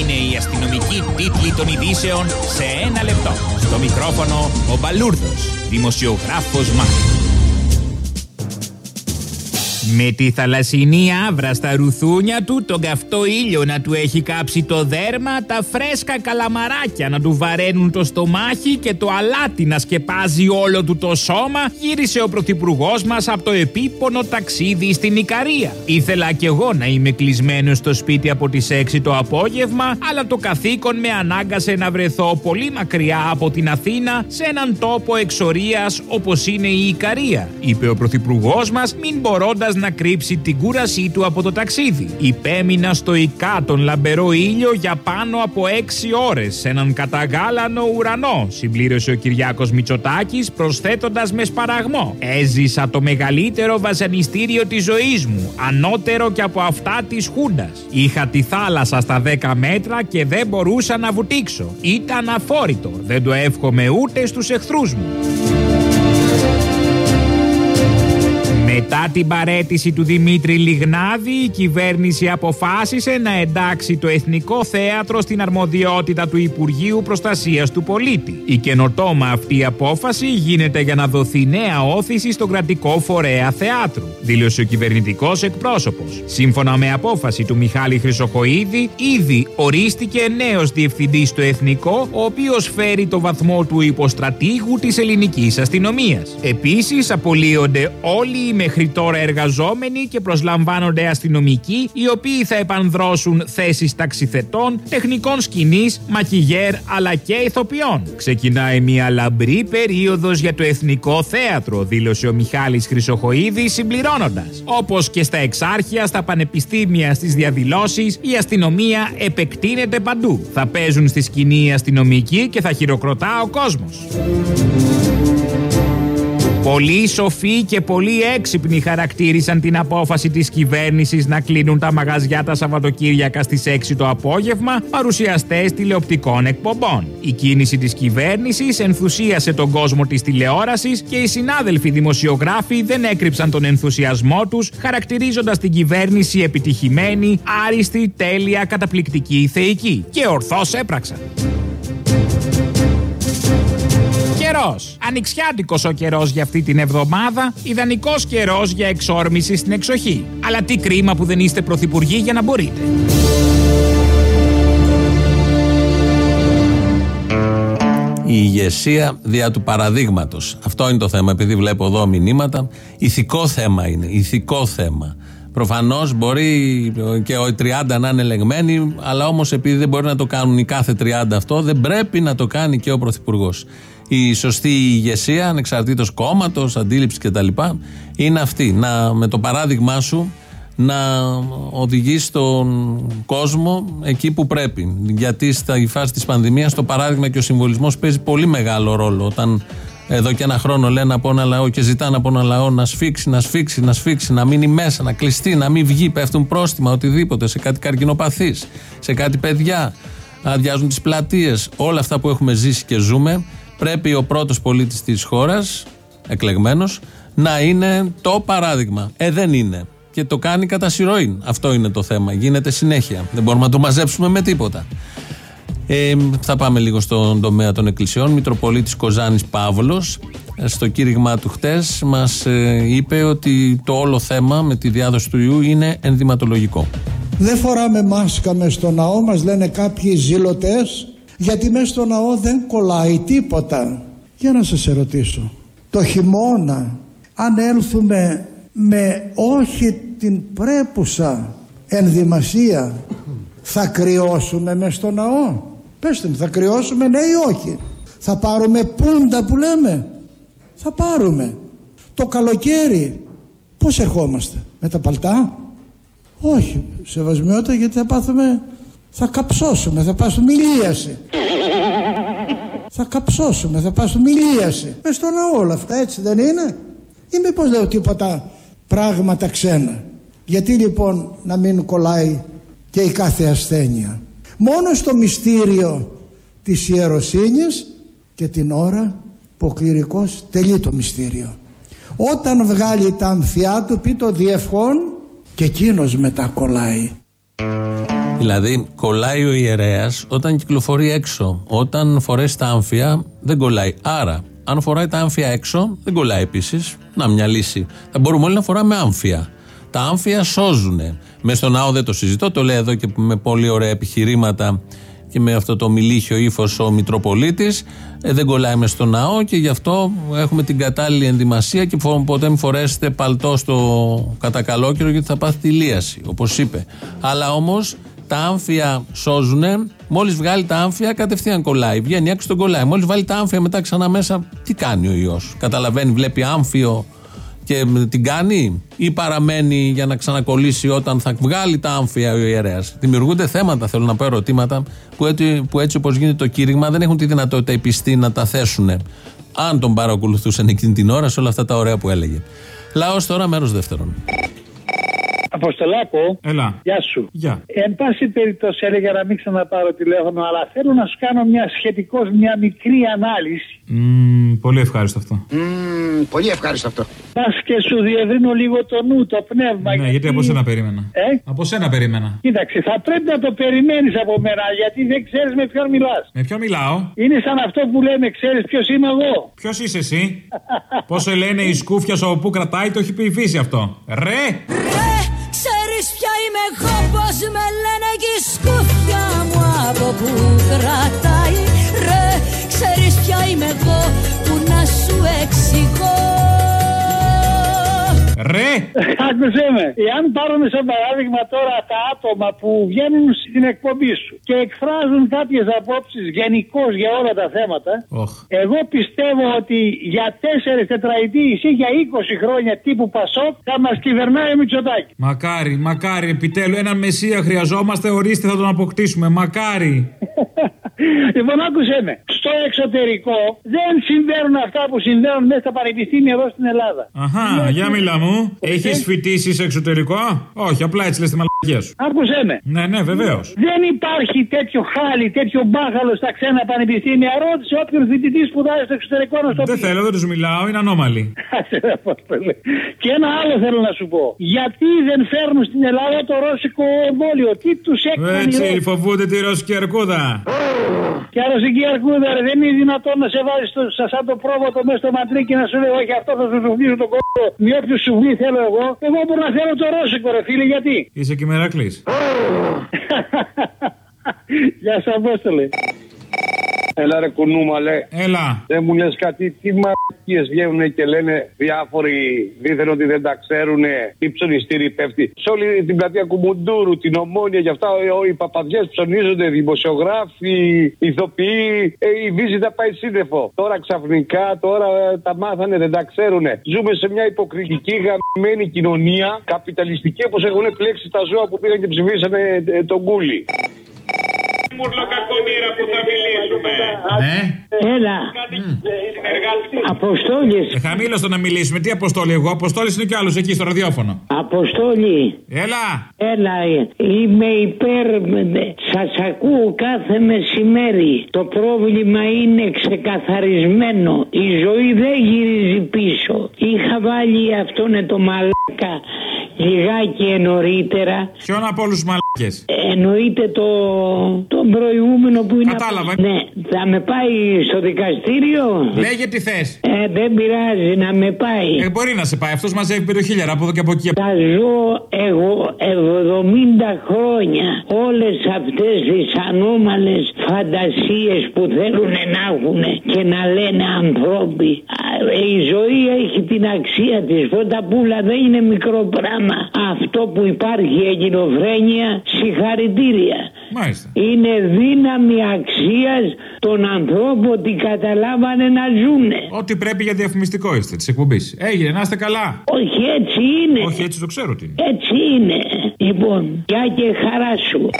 Είναι η αστυνομική τίτλη των ειδήσεων σε ένα λεπτό. Στο μικρόφωνο ο Μπαλούρδος, δημοσιογράφος Μάρκος. Με τη θαλασσινή άβρα στα ρουθούνια του, τον καυτό ήλιο να του έχει κάψει το δέρμα, τα φρέσκα καλαμαράκια να του βαραίνουν το στομάχι και το αλάτι να σκεπάζει όλο του το σώμα, γύρισε ο πρωθυπουργός μας από το επίπονο ταξίδι στην Ικαρία. Ήθελα κι εγώ να είμαι κλεισμένος στο σπίτι από τις 6 το απόγευμα, αλλά το καθήκον με ανάγκασε να βρεθώ πολύ μακριά από την Αθήνα σε έναν τόπο εξορίας όπως είναι η Ικαρία, είπε ο πρωθυπουργός μας, μην μπορώντας να κρύψει την κούρασή του από το ταξίδι. Υπέμεινα στο ΙΚΑ τον λαμπερό ήλιο για πάνω από 6 ώρες σε έναν καταγάλανο ουρανό, συμπλήρωσε ο Κυριάκος Μητσοτάκης προσθέτοντας με σπαραγμό. Έζησα το μεγαλύτερο βασανιστήριο της ζωής μου, ανώτερο και από αυτά της Χούντας. Είχα τη θάλασσα στα 10 μέτρα και δεν μπορούσα να βουτήξω. Ήταν αφόρητο. Δεν το εύχομαι ούτε στους εχθρούς μου. Μετά την παρέτηση του Δημήτρη Λιγνάδη, η κυβέρνηση αποφάσισε να εντάξει το Εθνικό Θέατρο στην αρμοδιότητα του Υπουργείου Προστασίας του Πολίτη. Η καινοτόμα αυτή απόφαση γίνεται για να δοθεί νέα όθηση στον κρατικό φορέα θεάτρου, δήλωσε ο κυβερνητικός εκπρόσωπος. Σύμφωνα με απόφαση του Μιχάλη Χρυσοχοίδη, ήδη ορίστηκε νέος διευθυντής στο Εθνικό, ο οποίος φέρει το βαθμό του υποστρατήγου της ελληνικής αστυνομίας. Επίσης, απολύονται όλοι οι μέχρι τώρα εργαζόμενοι και προσλαμβάνονται αστυνομικοί οι οποίοι θα επανδρώσουν θέσεις ταξιθετών, τεχνικών σκηνής, μακιγέρ αλλά και ηθοποιών. Ξεκινάει μια λαμπρή περίοδος για το Εθνικό Θέατρο, δήλωσε ο Μιχάλης Χρυσοχοίδης συμπληρώνοντας. Όπως και στα εξάρχεια, στα πανεπιστήμια, στις διαδηλώσεις, η αστυνομία επεκτείνεται παντού. Θα παίζουν στη σκηνή οι αστυνομικοί και θα χειροκροτά ο κόσμος. Πολύ σοφοί και πολύ έξυπνοι χαρακτήρισαν την απόφαση της κυβέρνησης να κλείνουν τα μαγαζιά τα Σαββατοκύριακα στις 6 το απόγευμα παρουσιαστές τηλεοπτικών εκπομπών. Η κίνηση της κυβέρνησης ενθουσίασε τον κόσμο της τηλεόρασης και οι συνάδελφοι δημοσιογράφοι δεν έκρυψαν τον ενθουσιασμό τους χαρακτηρίζοντας την κυβέρνηση επιτυχημένη, άριστη, τέλεια, καταπληκτική, θεϊκή. Και ορθώς έπραξαν. Καιρός. Ανοιξιάτικος ο καιρός για αυτή την εβδομάδα. Ιδανικός καιρός για εξόρμηση στην εξοχή. Αλλά τι κρίμα που δεν είστε πρωθυπουργοί για να μπορείτε. Η ηγεσία δια του παραδείγματος. Αυτό είναι το θέμα. Επειδή βλέπω εδώ μηνύματα, ηθικό θέμα είναι. Ηθικό θέμα. Προφανώς μπορεί και οι 30 να είναι ελεγμένοι, αλλά όμως επειδή δεν μπορεί να το κάνουν οι κάθε 30 αυτό, δεν πρέπει να το κάνει και ο Πρωθυπουργός. Η σωστή ηγεσία, ανεξαρτήτως κόμματος, αντίληψης κτλ., είναι αυτή. Να, με το παράδειγμά σου να οδηγείς τον κόσμο εκεί που πρέπει. Γιατί στα φάση της πανδημίας το παράδειγμα και ο συμβολισμός παίζει πολύ μεγάλο ρόλο. Όταν εδώ και ένα χρόνο λένε από ένα λαό και ζητάνε από ένα λαό να σφίξει, να σφίξει, να σφίξει, να μείνει μέσα, να κλειστεί, να μην βγει, πέφτουν πρόστιμα, οτιδήποτε, σε κάτι καρκινοπαθή, σε κάτι παιδιά, αδειάζουν τις πλατείες. Όλα αυτά που έχουμε ζήσει και ζούμε, πρέπει ο πρώτος πολίτης της χώρας, εκλεγμένος, να είναι το παράδειγμα. Ε, δεν είναι. Και το κάνει κατά συρροή. Αυτό είναι το θέμα. Γίνεται συνέχεια. Δεν μπορούμε να το μαζέψουμε με τίποτα. Ε, θα πάμε λίγο στον τομέα των εκκλησιών. Μητροπολίτης Κοζάνης Παύλος στο κήρυγμά του χτες μας ε, είπε ότι το όλο θέμα με τη διάδοση του ιού είναι ενδυματολογικό. Δεν φοράμε μάσκα μες στο ναό μας λένε κάποιοι ζηλωτές γιατί μέσα στο ναό δεν κολλάει τίποτα. Για να σας ερωτήσω. Το χειμώνα αν έλθουμε με όχι την πρέπουσα ενδυμασία θα κρυώσουμε μες στο ναό; Πεςτε μου θα κρυώσουμε ναι ή όχι; Θα πάρουμε πούντα που λέμε; Θα πάρουμε. Το καλοκαίρι πώς ερχόμαστε. Με τα παλτά; Όχι. Σεβασμιότητα γιατί θα πάθουμε θα καψώσουμε, θα πάσουμε ηλίαση. θα καψώσουμε, θα πάσουμε ηλίαση. Μες στο ναό όλα αυτά έτσι δεν είναι; Ή μήπως λέω τίποτα πράγματα ξένα; Γιατί λοιπόν να μην κολλάει και η κάθε ασθένεια; Μόνο στο μυστήριο της ιεροσύνης και την ώρα που ο κληρικός τελεί το μυστήριο. Όταν βγάλει τα αμφιά του πει το διευχόν και εκείνος μετά κολλάει. Δηλαδή, κολλάει ο ιερέας όταν κυκλοφορεί έξω. Όταν φορέσει τα άμφια, δεν κολλάει. Άρα, αν φοράει τα άμφια έξω, δεν κολλάει επίσης. Να μια λύση. Θα μπορούμε όλοι να φοράμε άμφια. Τα άμφια σώζουν. Μες στο ναό δεν το συζητώ, το λέει εδώ και με πολύ ωραία επιχειρήματα και με αυτό το μιλίχιο ύφος ο Μητροπολίτης. Ε, δεν κολλάει μες στο ναό και γι' αυτό έχουμε την κατάλληλη ενδυμασία και φο- ποτέ μην φορέσετε παλτό στο κατά καλό καιρό γιατί θα πάθετε ηλίαση, όπως είπε. Αλλά όμως τα άμφια σώζουν. Μόλις βγάλει τα άμφια, κατευθείαν κολλάει. Βγαίνει έξω, τον κολλάει. Μόλις βάλει τα άμφια μετά ξανά μέσα, τι κάνει ο ιός. Καταλαβαίνει, βλέπει άμφιο και μ, την κάνει ή παραμένει για να ξανακολλήσει όταν θα βγάλει τα άμφια ο ιερέας. Δημιουργούνται θέματα, θέλω να πω ερωτήματα, που έτσι, που έτσι όπως γίνεται το κήρυγμα δεν έχουν τη δυνατότητα οι πιστοί να τα θέσουν. Αν τον παρακολουθούσαν εκείνη την ώρα σε όλα αυτά τα ωραία που έλεγε. Λαός τώρα μέρος δεύτερον. Αποστολάκο. Έλα. Γεια σου. Γεια. Εν πάση περιπτώσει έλεγα να μην ξαναπάρω τηλέφωνο, αλλά θέλω να σου κάνω μια σχετικώς μια μικρή ανάλυση. Μμμ, πολύ ευχάριστο αυτό. πολύ ευχάριστο αυτό. Πας και σου διευρύνω λίγο το νου, το πνεύμα. Ναι, γιατί από σένα περίμενα. Ε; Από σένα περίμενα. Κοίταξε, θα πρέπει να το περιμένεις από μένα, γιατί δεν ξέρεις με ποιον μιλάς. Με ποιο μιλάω; Είναι σαν αυτό που λέμε, ξέρεις ποιος είμαι εγώ. Ποιος είσαι εσύ; Πώς σε λένε η σκούφια σου από πού κρατάει, το έχει πει η φύση αυτό. Ρε! Ξέρεις ποια είμαι εγώ πως με λένε και η σκούφια μου από που κρατάει. Ρε, ξέρεις ποια είμαι εγώ που να σου εξηγώ Ρε! Άκουσέ με. Εάν πάρουμε σαν παράδειγμα τώρα τα άτομα που βγαίνουν στην εκπομπή σου και εκφράζουν κάποιες απόψεις γενικώς για όλα τα θέματα, Οχ. εγώ πιστεύω ότι για τέσσερις τετραετίες ή για 20 χρόνια τύπου Πασόκ θα μας κυβερνάει ο Μητσοτάκης. Μακάρι, μακάρι, επιτέλου έναν μεσία χρειαζόμαστε, ορίστε θα τον αποκτήσουμε. Μακάρι. Λοιπόν, άκουσέ με. Στο εξωτερικό δεν συμβαίνουν αυτά που συμβαίνουν μέσα στα πανεπιστήμια εδώ στην Ελλάδα. Αχά, για μιλά μου. Έχεις φοιτήσεις σε εξωτερικό; Όχι, απλά έτσι λες τη μαλακία σου. Άκουσέ με. Ναι, ναι, βεβαίως. Δεν υπάρχει τέτοιο χάλι, τέτοιο μπάχαλο στα ξένα πανεπιστήμια. Ρώτησε όποιον φοιτητή σπουδάζει στο εξωτερικό να στο Δεν πει. θέλω, δεν τους μιλάω, είναι ανώμαλοι. Άσε, ρε, Απόστολε. Και ένα άλλο θέλω να σου πω. Γιατί δεν φέρνουν στην Ελλάδα το ρώσικο εμβόλιο, τι τους έκανε. η Έτσι, Ρώσοι. φοβούνται τη ρωσική αρκούδα. Και ρωσική αρκούδα, ρε, δεν είναι δυνατόν να σε βάζει στο, σα- σαν το πρόβατο μέσα στο ματρίκι να σου λέει Όχι, αυτό θα σου σουβλήσω τον κόλλο. Με όποιο σουβλί θέλω εγώ. Εγώ μπορώ να θέλω το ρώσικο, ρε φίλε, γιατί; Είσαι και μερακλή. Γεια σας, Απόστολε. Έλα ρε κουνούμαλε. Έλα. Δεν μου λες κάτι, τι μαρκίες βγαίνουν και λένε διάφοροι δίθεν ότι δεν τα ξέρουν, τι ψωνιστήρι πέφτει. Σε όλη την πλατεία Κουμουντούρου, την Ομόνια, γι' αυτά ο- οι παπαδιές ψωνίζονται, δημοσιογράφοι, ηθοποιοί, ε, η βίζα πάει σύννεφο. Τώρα ξαφνικά, τώρα ε, τα μάθανε, δεν τα ξέρουν. Ζούμε σε μια υποκριτική γαμμένη κοινωνία, καπιταλιστική όπως έχουν επιλέξει τα ζώα που πήγαν και ψηφίσανε ε, τον κούλι. Μουρλοκακομήρα που θα μιλήσουμε. Ναι. Έλα. Αποστόλης. Ε, χαμήλωστο να μιλήσουμε. Τι αποστόλη εγώ. Αποστόλης είναι κι άλλος εκεί στο ραδιόφωνο. Αποστόλη. Έλα. Έλα, είμαι υπέρ. Σας ακούω κάθε μεσημέρι. Το πρόβλημα είναι ξεκαθαρισμένο. Η ζωή δεν γυρίζει πίσω. Είχα βάλει αυτόν το μαλάκα λιγάκι νωρίτερα. Ποιον από όλους του μαλάκε. Εννοείται το, τον προηγούμενο που είναι. Κατάλαβα. Ναι, θα με πάει στο δικαστήριο; Λέγε τι θες. Ε, δεν πειράζει να με πάει. Ε, μπορεί να σε πάει. Αυτός μαζεύει πεντοχίλιαρα από εδώ και από εκεί. Θα ζω εγώ 70 χρόνια όλες αυτές τις ανώμαλες φαντασίες που θέλουν να έχουν και να λένε ανθρώποι. Α, Η ζωή έχει την αξία της. Φωταπούλα δεν είναι μικρό πράγμα. Αυτό που υπάρχει ελληνοφρένεια συγχαρητήρια. Μάλιστα. Είναι δύναμη αξίας των ανθρώπων ότι καταλάβανε να ζουνε. Ό,τι πρέπει για διαφημιστικό είστε της εκπομπής. Έγινε, να είστε καλά. Όχι έτσι είναι. Όχι, έτσι το ξέρω τι είναι. Έτσι είναι. Λοιπόν, γεια και χαρά σου.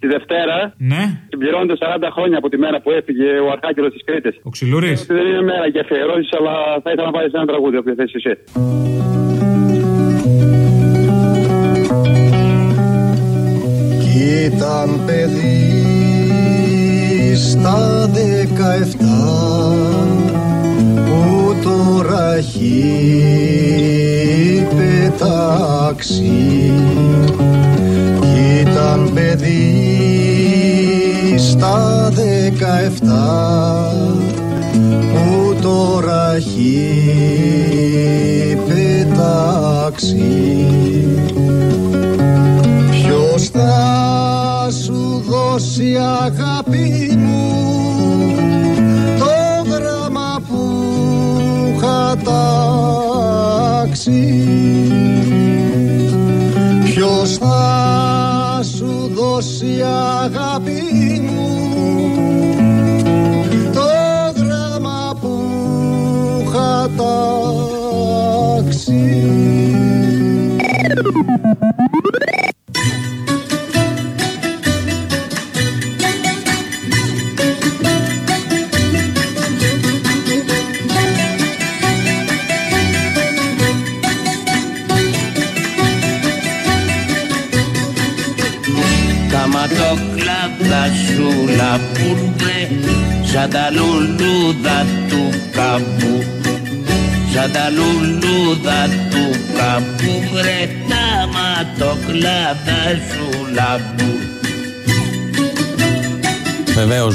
Τη Δευτέρα Ναι. συμπληρώνεται 40 χρόνια από τη μέρα που έφυγε ο Αρχάγγελο της Κρήτης. Ο Ξυλουρή. Δεν είναι μέρα για αφιερώσεις, αλλά θα ήθελα να βάλει ένα τραγούδι όποιο θες εσύ. Ήταν παιδί στα δεκαεφτά που τώρα έχει πετάξει. Κι ήταν παιδί στα δεκαεφτά που τώρα έχει πετάξει ταξί Ποιος θα σου δώσει αγάπη μου το γράμμα που είχα τάξει Ποιος θα σου δώσει αγάπη μου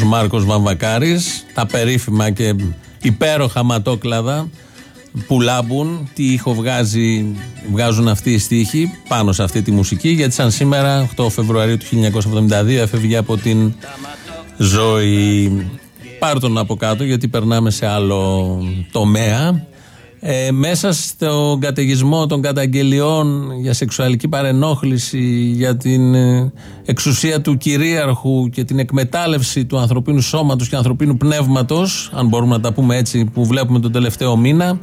Μάρκος Βαμβακάρης, τα περίφημα και υπέροχα ματόκλαδα που λάμπουν, τι ήχο βγάζει, βγάζουν αυτοί οι στίχοι πάνω σε αυτή τη μουσική, γιατί σαν σήμερα, 8 Φεβρουαρίου του 1972, έφευγε από την ζωή. Πάρ' τον από κάτω, γιατί περνάμε σε άλλο τομέα. Ε, μέσα στον καταιγισμό των καταγγελιών για σεξουαλική παρενόχληση, για την ε, εξουσία του κυρίαρχου και την εκμετάλλευση του ανθρωπίνου σώματος και ανθρωπίνου πνεύματος, αν μπορούμε να τα πούμε έτσι, που βλέπουμε τον τελευταίο μήνα,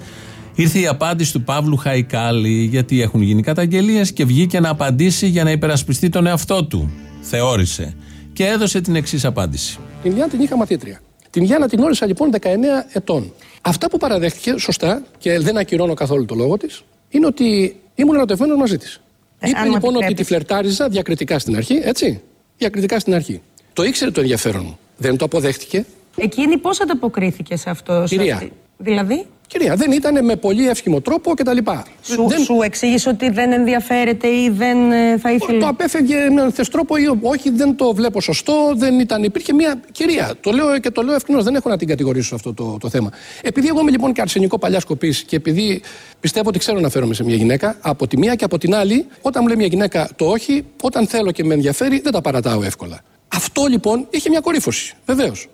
ήρθε η απάντηση του Παύλου Χαϊκάλη, γιατί έχουν γίνει καταγγελίες και βγήκε να απαντήσει για να υπερασπιστεί τον εαυτό του. Θεώρησε. Και έδωσε την εξής απάντηση. Την Γιάννα την είχα μαθήτρια. Την Γιάννα την γνώρισα λοιπόν 19 ετών. Αυτά που παραδέχτηκε σωστά και δεν ακυρώνω καθόλου το λόγο της είναι ότι ήμουν ερωτευμένος μαζί της. Ε, Είπε αν μου λοιπόν ότι επιτρέπεις. τη φλερτάριζα διακριτικά στην αρχή, έτσι. Διακριτικά στην αρχή. Το ήξερε το ενδιαφέρον μου. Δεν το αποδέχτηκε. Εκείνη πώς ανταποκρίθηκε σε αυτό, σε Κυρία. αυτή- Δηλαδή, Κυρία, δεν ήταν με πολύ εύσχημο τρόπο κτλ. σου, δεν... σου εξήγησε ότι δεν ενδιαφέρεται ή δεν ε, θα ήθελε. Το απέφευγε με έναν θες τρόπο ή όχι, δεν το βλέπω σωστό, δεν ήταν. Υπήρχε μια κυρία. Το λέω και το λέω ευκρινώ, δεν έχω να την κατηγορήσω σε αυτό το, το θέμα. Επειδή εγώ είμαι λοιπόν και αρσενικό παλιά σκοπής και επειδή πιστεύω ότι ξέρω να φέρομαι σε μια γυναίκα, από τη μία και από την άλλη, όταν μου λέει μια γυναίκα το όχι, όταν θέλω και με ενδιαφέρει, δεν τα παρατάω εύκολα. Αυτό λοιπόν είχε μια κορύφωση, βεβαίως.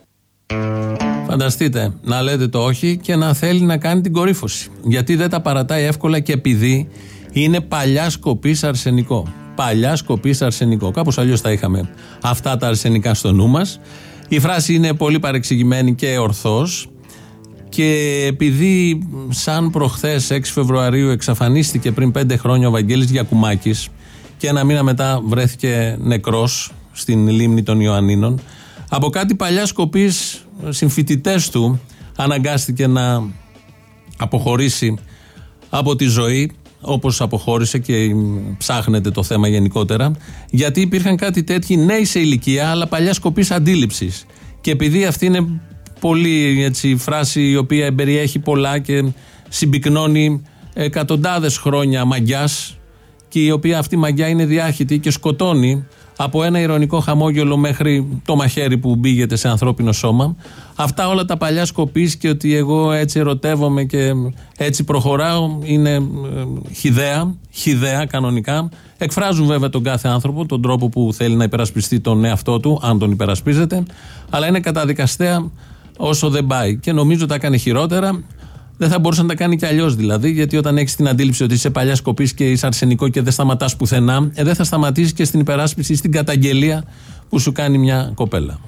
Φανταστείτε να λέτε το όχι και να θέλει να κάνει την κορύφωση. Γιατί δεν τα παρατάει εύκολα και επειδή είναι παλιά σκοπής αρσενικό. Παλιά σκοπής αρσενικό. Κάπως αλλιώς τα είχαμε αυτά τα αρσενικά στο νου μας. Η φράση είναι πολύ παρεξηγημένη και ορθώς. Και επειδή σαν προχθές 6 Φεβρουαρίου εξαφανίστηκε πριν 5 χρόνια ο Βαγγέλης Γιακουμάκης και ένα μήνα μετά βρέθηκε νεκρός στην λίμνη των Ιωαννίνων από κάτι παλιά σκοπής συμφοιτητές του αναγκάστηκε να αποχωρήσει από τη ζωή όπως αποχώρησε και ψάχνεται το θέμα γενικότερα γιατί υπήρχαν κάτι τέτοιοι νέοι σε ηλικία αλλά παλιά σκοπής αντίληψης. Και επειδή αυτή είναι πολύ έτσι, φράση η οποία περιέχει πολλά και συμπυκνώνει εκατοντάδες χρόνια μαγιάς και η οποία αυτή η μαγιά είναι διάχυτη και σκοτώνει από ένα ηρωνικό χαμόγελο μέχρι το μαχαίρι που μπήγεται σε ανθρώπινο σώμα. Αυτά όλα τα παλιά σκοπής και ότι εγώ έτσι ερωτεύομαι και έτσι προχωράω είναι ε, χιδέα, χιδέα κανονικά. Εκφράζουν βέβαια τον κάθε άνθρωπο, τον τρόπο που θέλει να υπερασπιστεί τον εαυτό του, αν τον υπερασπίζεται, αλλά είναι καταδικαστέα όσο δεν πάει. Και νομίζω τα έκανε χειρότερα. Δεν θα μπορούσε να τα κάνει και αλλιώς δηλαδή, γιατί όταν έχεις την αντίληψη ότι είσαι παλιά σκοπής και είσαι αρσενικό και δεν σταματάς πουθενά, ε, δεν θα σταματήσεις και στην υπεράσπιση ή στην καταγγελία που σου κάνει μια κοπέλα.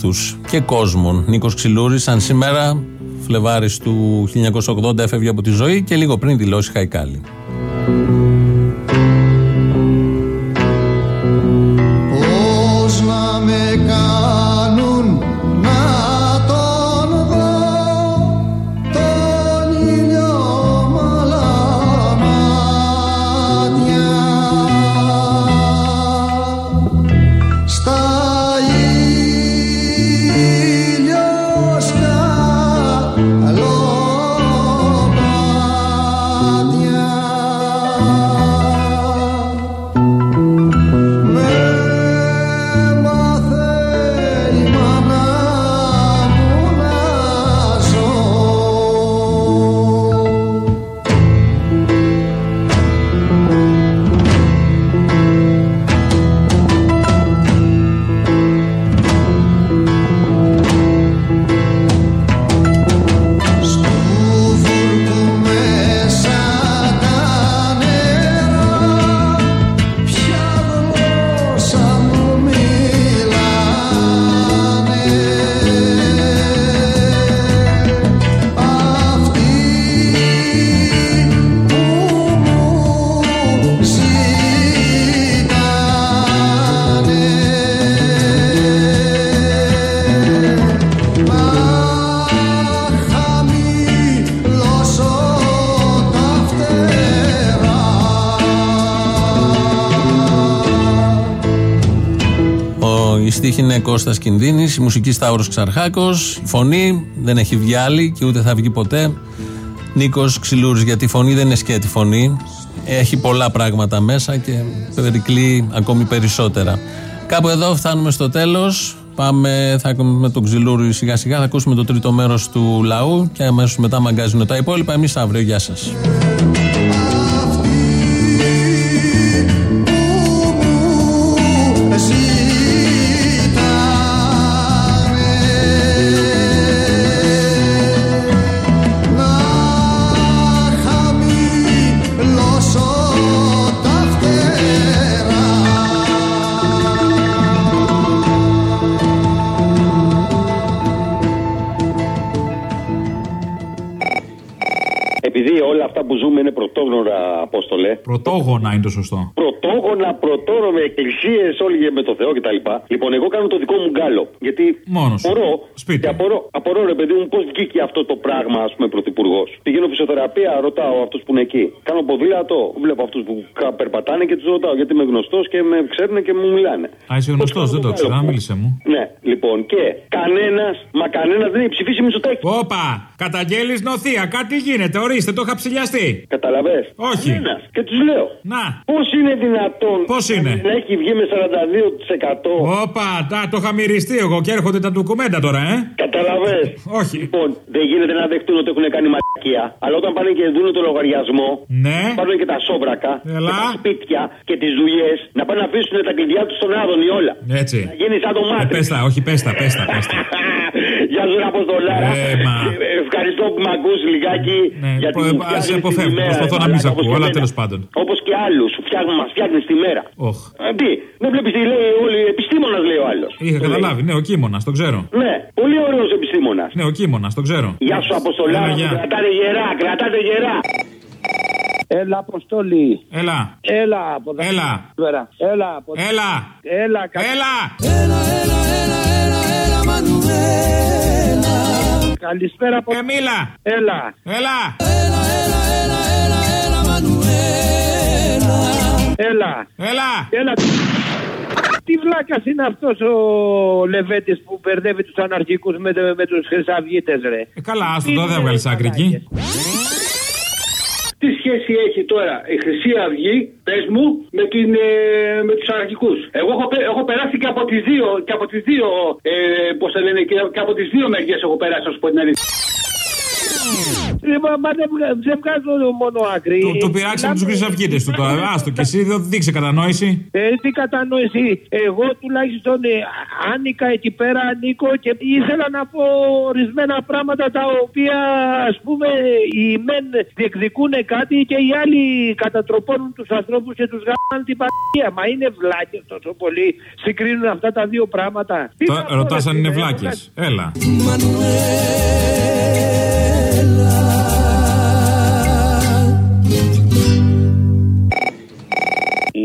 Πλήθους και κόσμων. Νίκος Ξυλούρης, αν σήμερα, Φλεβάρης του 1980, έφευγε από τη ζωή και λίγο πριν δηλώσει Χαϊκάλη. Είναι Κώστας Κινδύνης, η μουσική Σταύρος Ξαρχάκος, η φωνή δεν έχει βγει άλλη και ούτε θα βγει ποτέ. Νίκος Ξυλούρης, γιατί η φωνή δεν είναι σκέτη φωνή. Έχει πολλά πράγματα μέσα και περικλεί ακόμη περισσότερα. Κάπου εδώ φτάνουμε στο τέλος. Πάμε, θα ακούμε με τον Ξυλούρη σιγά σιγά, θα ακούσουμε το τρίτο μέρος του λαού και αμέσως μετά μαγκάζουν τα υπόλοιπα. Εμείς αύριο, γεια σας. Απόστολε. Πρωτόγωνα είναι το σωστό. Πρωτόγωνα, πρωτόνομε, εκκλησίες, όλοι με το Θεό κτλ. Λοιπόν, εγώ κάνω το δικό μου γκάλο. Γιατί Μόνος σου. απορώ, Σπίτι. και απορώ, απορώ, ρε παιδί μου, πώς βγήκε αυτό το πράγμα, ας πούμε, πρωθυπουργός. Πηγαίνω φυσιοθεραπεία, ρωτάω αυτούς που είναι εκεί. Κάνω ποδήλατο, βλέπω αυτούς που κα- περπατάνε και τους ρωτάω γιατί είμαι γνωστός και με ξέρουν και μου μιλάνε. Α, είσαι γνωστός, δεν το ξέρω. Α, μίλησε μου. Ναι, λοιπόν, και κανένας, μα κανένας δεν έχει ψηφίσει Μητσοτάκη. Όπα! Καταγγέλεις νοθεία, κάτι γίνεται, ορίστε, το είχα ψηλιαστεί. Καταλαβέ. Όχι. Κανένας. Και τους λέω. Να. Πώς είναι δυνατόν Πώς είναι; να έχει βγει με 42%. Όπα, τα, το είχα μυριστεί εγώ και έρχονται τα ντοκουμέντα τώρα, ε. Καταλαβέ. Όχι. Λοιπόν, δεν γίνεται να δεχτούν ότι έχουν κάνει μαλακία. Αλλά όταν πάνε και δουν το λογαριασμό, Ναι. πάρουν και τα σόβρακα, Ελά. και τα σπίτια και τις δουλειές, να πάνε να αφήσουν τα κλειδιά τους στον Άδωνη όλα. Έτσι. Να γίνει σαν το Ε, μάτι. πες τα, όχι, πες τα, πες τα, πες τα. Γεια σου, Αποστολάρα. Ε, μα. Ε, Ευχαριστώ που με ακούς λιγάκι. Ναι, γιατί πο- μου ας, φτιάχνεις σε την αποφεύγω, ημέρα, προσπαθώ ρε να μην σε μαλάκα, ακούω, όπως αλλά και τέλος εμένα. πάντων. Όπως και άλλους, σου φτιάχνουν, μας φτιάχνεις τη μέρα. Οχ. Ε, τι, δεν βλέπεις τι λέει όλοι, επιστήμονας λέει ο άλλος. Είχα καταλάβει, ναι, ο κείμονα, τον ξέρω. Ναι, πολύ ωραίος επιστήμονας. Ναι, ο κείμονα, τον ξέρω. Γεια σου Αποστολάρα, Έλα, που γεια. κρατάτε γερά, κρατάτε γερά. Έλα, Αποστόλη. Έλα. Έλα, από τα Έλα. Πέρα. Έλα, από τα- Έλα. Έλα, κα- Έλα. Καλησπέρα, από... Ε, μίλα. Έλα. Έλα. Έλα. Έλα. Έλα. Τι βλάκας είναι αυτός ο Λεβέντης που μπερδεύει τους αναρχικούς με, με τους χρυσαυγίτες, ρε; Ε, καλά, άστο Τι το, δεν είναι, βγάλει άκρη εκεί. Τι σχέση έχει τώρα η Χρυσή Αυγή, πες μου, με, την, ε, με τους αναρχικού. Εγώ έχω, πε- έχω περάσει και από τις δύο, και από τις δύο, ε, πώς τα λένε, και, και από τις δύο μεριές έχω περάσει, να σου πω την αλήθεια. Λοιπόν, μα δεν, βγα- δεν βγάζω μόνο άκρη. Το, το πειράξαμε τους χρυσαυγίτες του τώρα. Άστο και εσύ δεν δείξε κατανόηση. Ε, τι κατανόηση. Εγώ τουλάχιστον ε, άνοικα εκεί πέρα, ανήκω και ήθελα να πω ορισμένα πράγματα τα οποία ας πούμε οι μεν διεκδικούν κάτι και οι άλλοι κατατροπώνουν τους ανθρώπους και τους γάμαν την πατρία. Μα είναι βλάκες τόσο πολύ συγκρίνουν αυτά τα δύο πράγματα. Τι Τώρα να πω, ρωτάς ρε αν είναι φίλε, βλάκες. Έλα.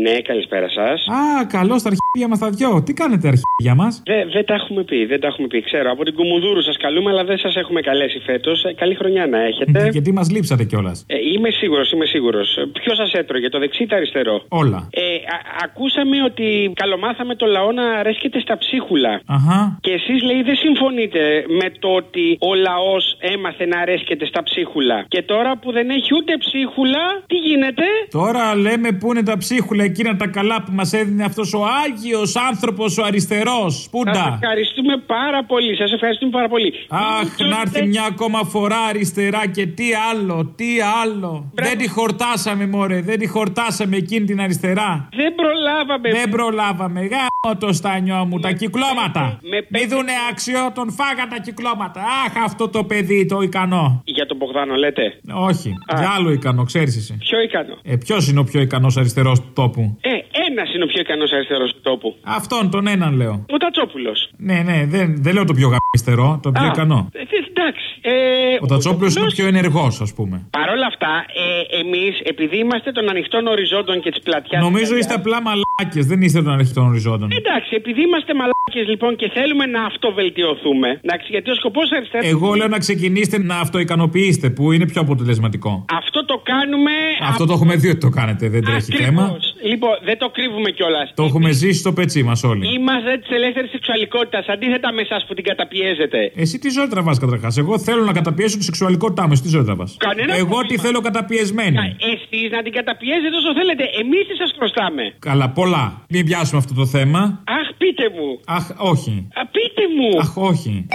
Ναι, καλησπέρα σας. Α, καλώς τα αρχίδια μας τα δυο. Τι κάνετε, αρχίδια μας; Δεν δεν τα έχουμε πει, δεν τα έχουμε πει. Ξέρω, από την Κουμουδούρου σας καλούμε, αλλά δεν σας έχουμε καλέσει φέτος. Καλή χρονιά να έχετε. Γιατί μας λείψατε κιόλας. Ε, είμαι σίγουρος, είμαι σίγουρος. Ποιο σας έτρωγε, το δεξί ή το αριστερό; Όλα. Ε, α- ακούσαμε ότι καλομάθαμε το λαό να αρέσκεται στα ψίχουλα. Αχα. Και εσείς λέει δεν συμφωνείτε με το ότι ο λαός έμαθε να αρέσκεται στα ψίχουλα. Και τώρα που δεν έχει ούτε ψίχουλα, τι γίνεται; Τώρα λέμε πού είναι τα ψίχουλα εκείνα τα καλά που μας έδινε αυτός ο Άγιος άνθρωπος ο αριστερός. Σας Πούντα. ευχαριστούμε πάρα πολύ. Σας ευχαριστούμε πάρα πολύ. Αχ, να έρθει μια ακόμα φορά αριστερά και τι άλλο, τι άλλο. Δεν τη χορτάσαμε, μωρέ, δεν τη χορτάσαμε εκείνη την αριστερά. Δεν προλάβαμε. Δεν προλάβαμε. Γάμο το στάνιό μου, τα κυκλώματα. με Μη δούνε άξιο, τον φάγα τα κυκλώματα. Αχ, αυτό το παιδί το ικανό. Για τον Μπογδάνο λέτε; Όχι, για άλλο ικανό, ξέρεις εσύ. Ποιο ικανό; Ε, Ποιος είναι ο πιο ικανός αριστερός του τόπου. Ε, ένας είναι ο πιο ικανός αριστερός του τόπου. Αυτόν τον έναν λέω. Ο Τατσόπουλος. Ναι, ναι, δεν, δεν λέω το πιο γαμιστερό, το πιο Α, ικανό. Ε, εντάξει. Ε, Ο Τατσόπουλος είναι ο πιο ενεργός, ας πούμε. Παρ' όλα αυτά, ε, εμείς, επειδή είμαστε των ανοιχτών οριζόντων και της πλατιάς. Νομίζω είστε απλά μαλάκες, δεν είστε των ανοιχτών οριζόντων. Εντάξει, επειδή είμαστε μαλάκες λοιπόν και θέλουμε να αυτοβελτιωθούμε. Εντάξει, γιατί ο σκοπός αριστερά. Εγώ λέω να ξεκινήσετε να αυτοικανοποιήσετε, που είναι πιο αποτελεσματικό. Αυτό το κάνουμε. Αυτό το έχουμε δει ότι το κάνετε, δεν τρέχει θέμα. Ακριβώς. Λοιπόν, δεν το κρύβουμε κιόλας. Το έχουμε ζήσει στο πετσί μας όλοι. Είμαστε της ελεύθερης σεξουαλικότητας, αντίθετα με εσάς που την καταπιέζετε. Εσύ τι ζωή τραβάς καταρχάς; Εγώ θέλω να καταπιέσω τη σεξουαλικότητά μου. εσύ Τι ζωή τραβά. Κανένας Εγώ πρόβλημα. τι θέλω καταπιεσμένη. Εσείς να την καταπιέζετε όσο θέλετε. Εμείς τι σας χρωστάμε. Καλά, πολλά. Μην πιάσουμε αυτό το θέμα. Αχ, πείτε μου. Αχ, όχι. Α, πείτε μου. Αχ, όχι.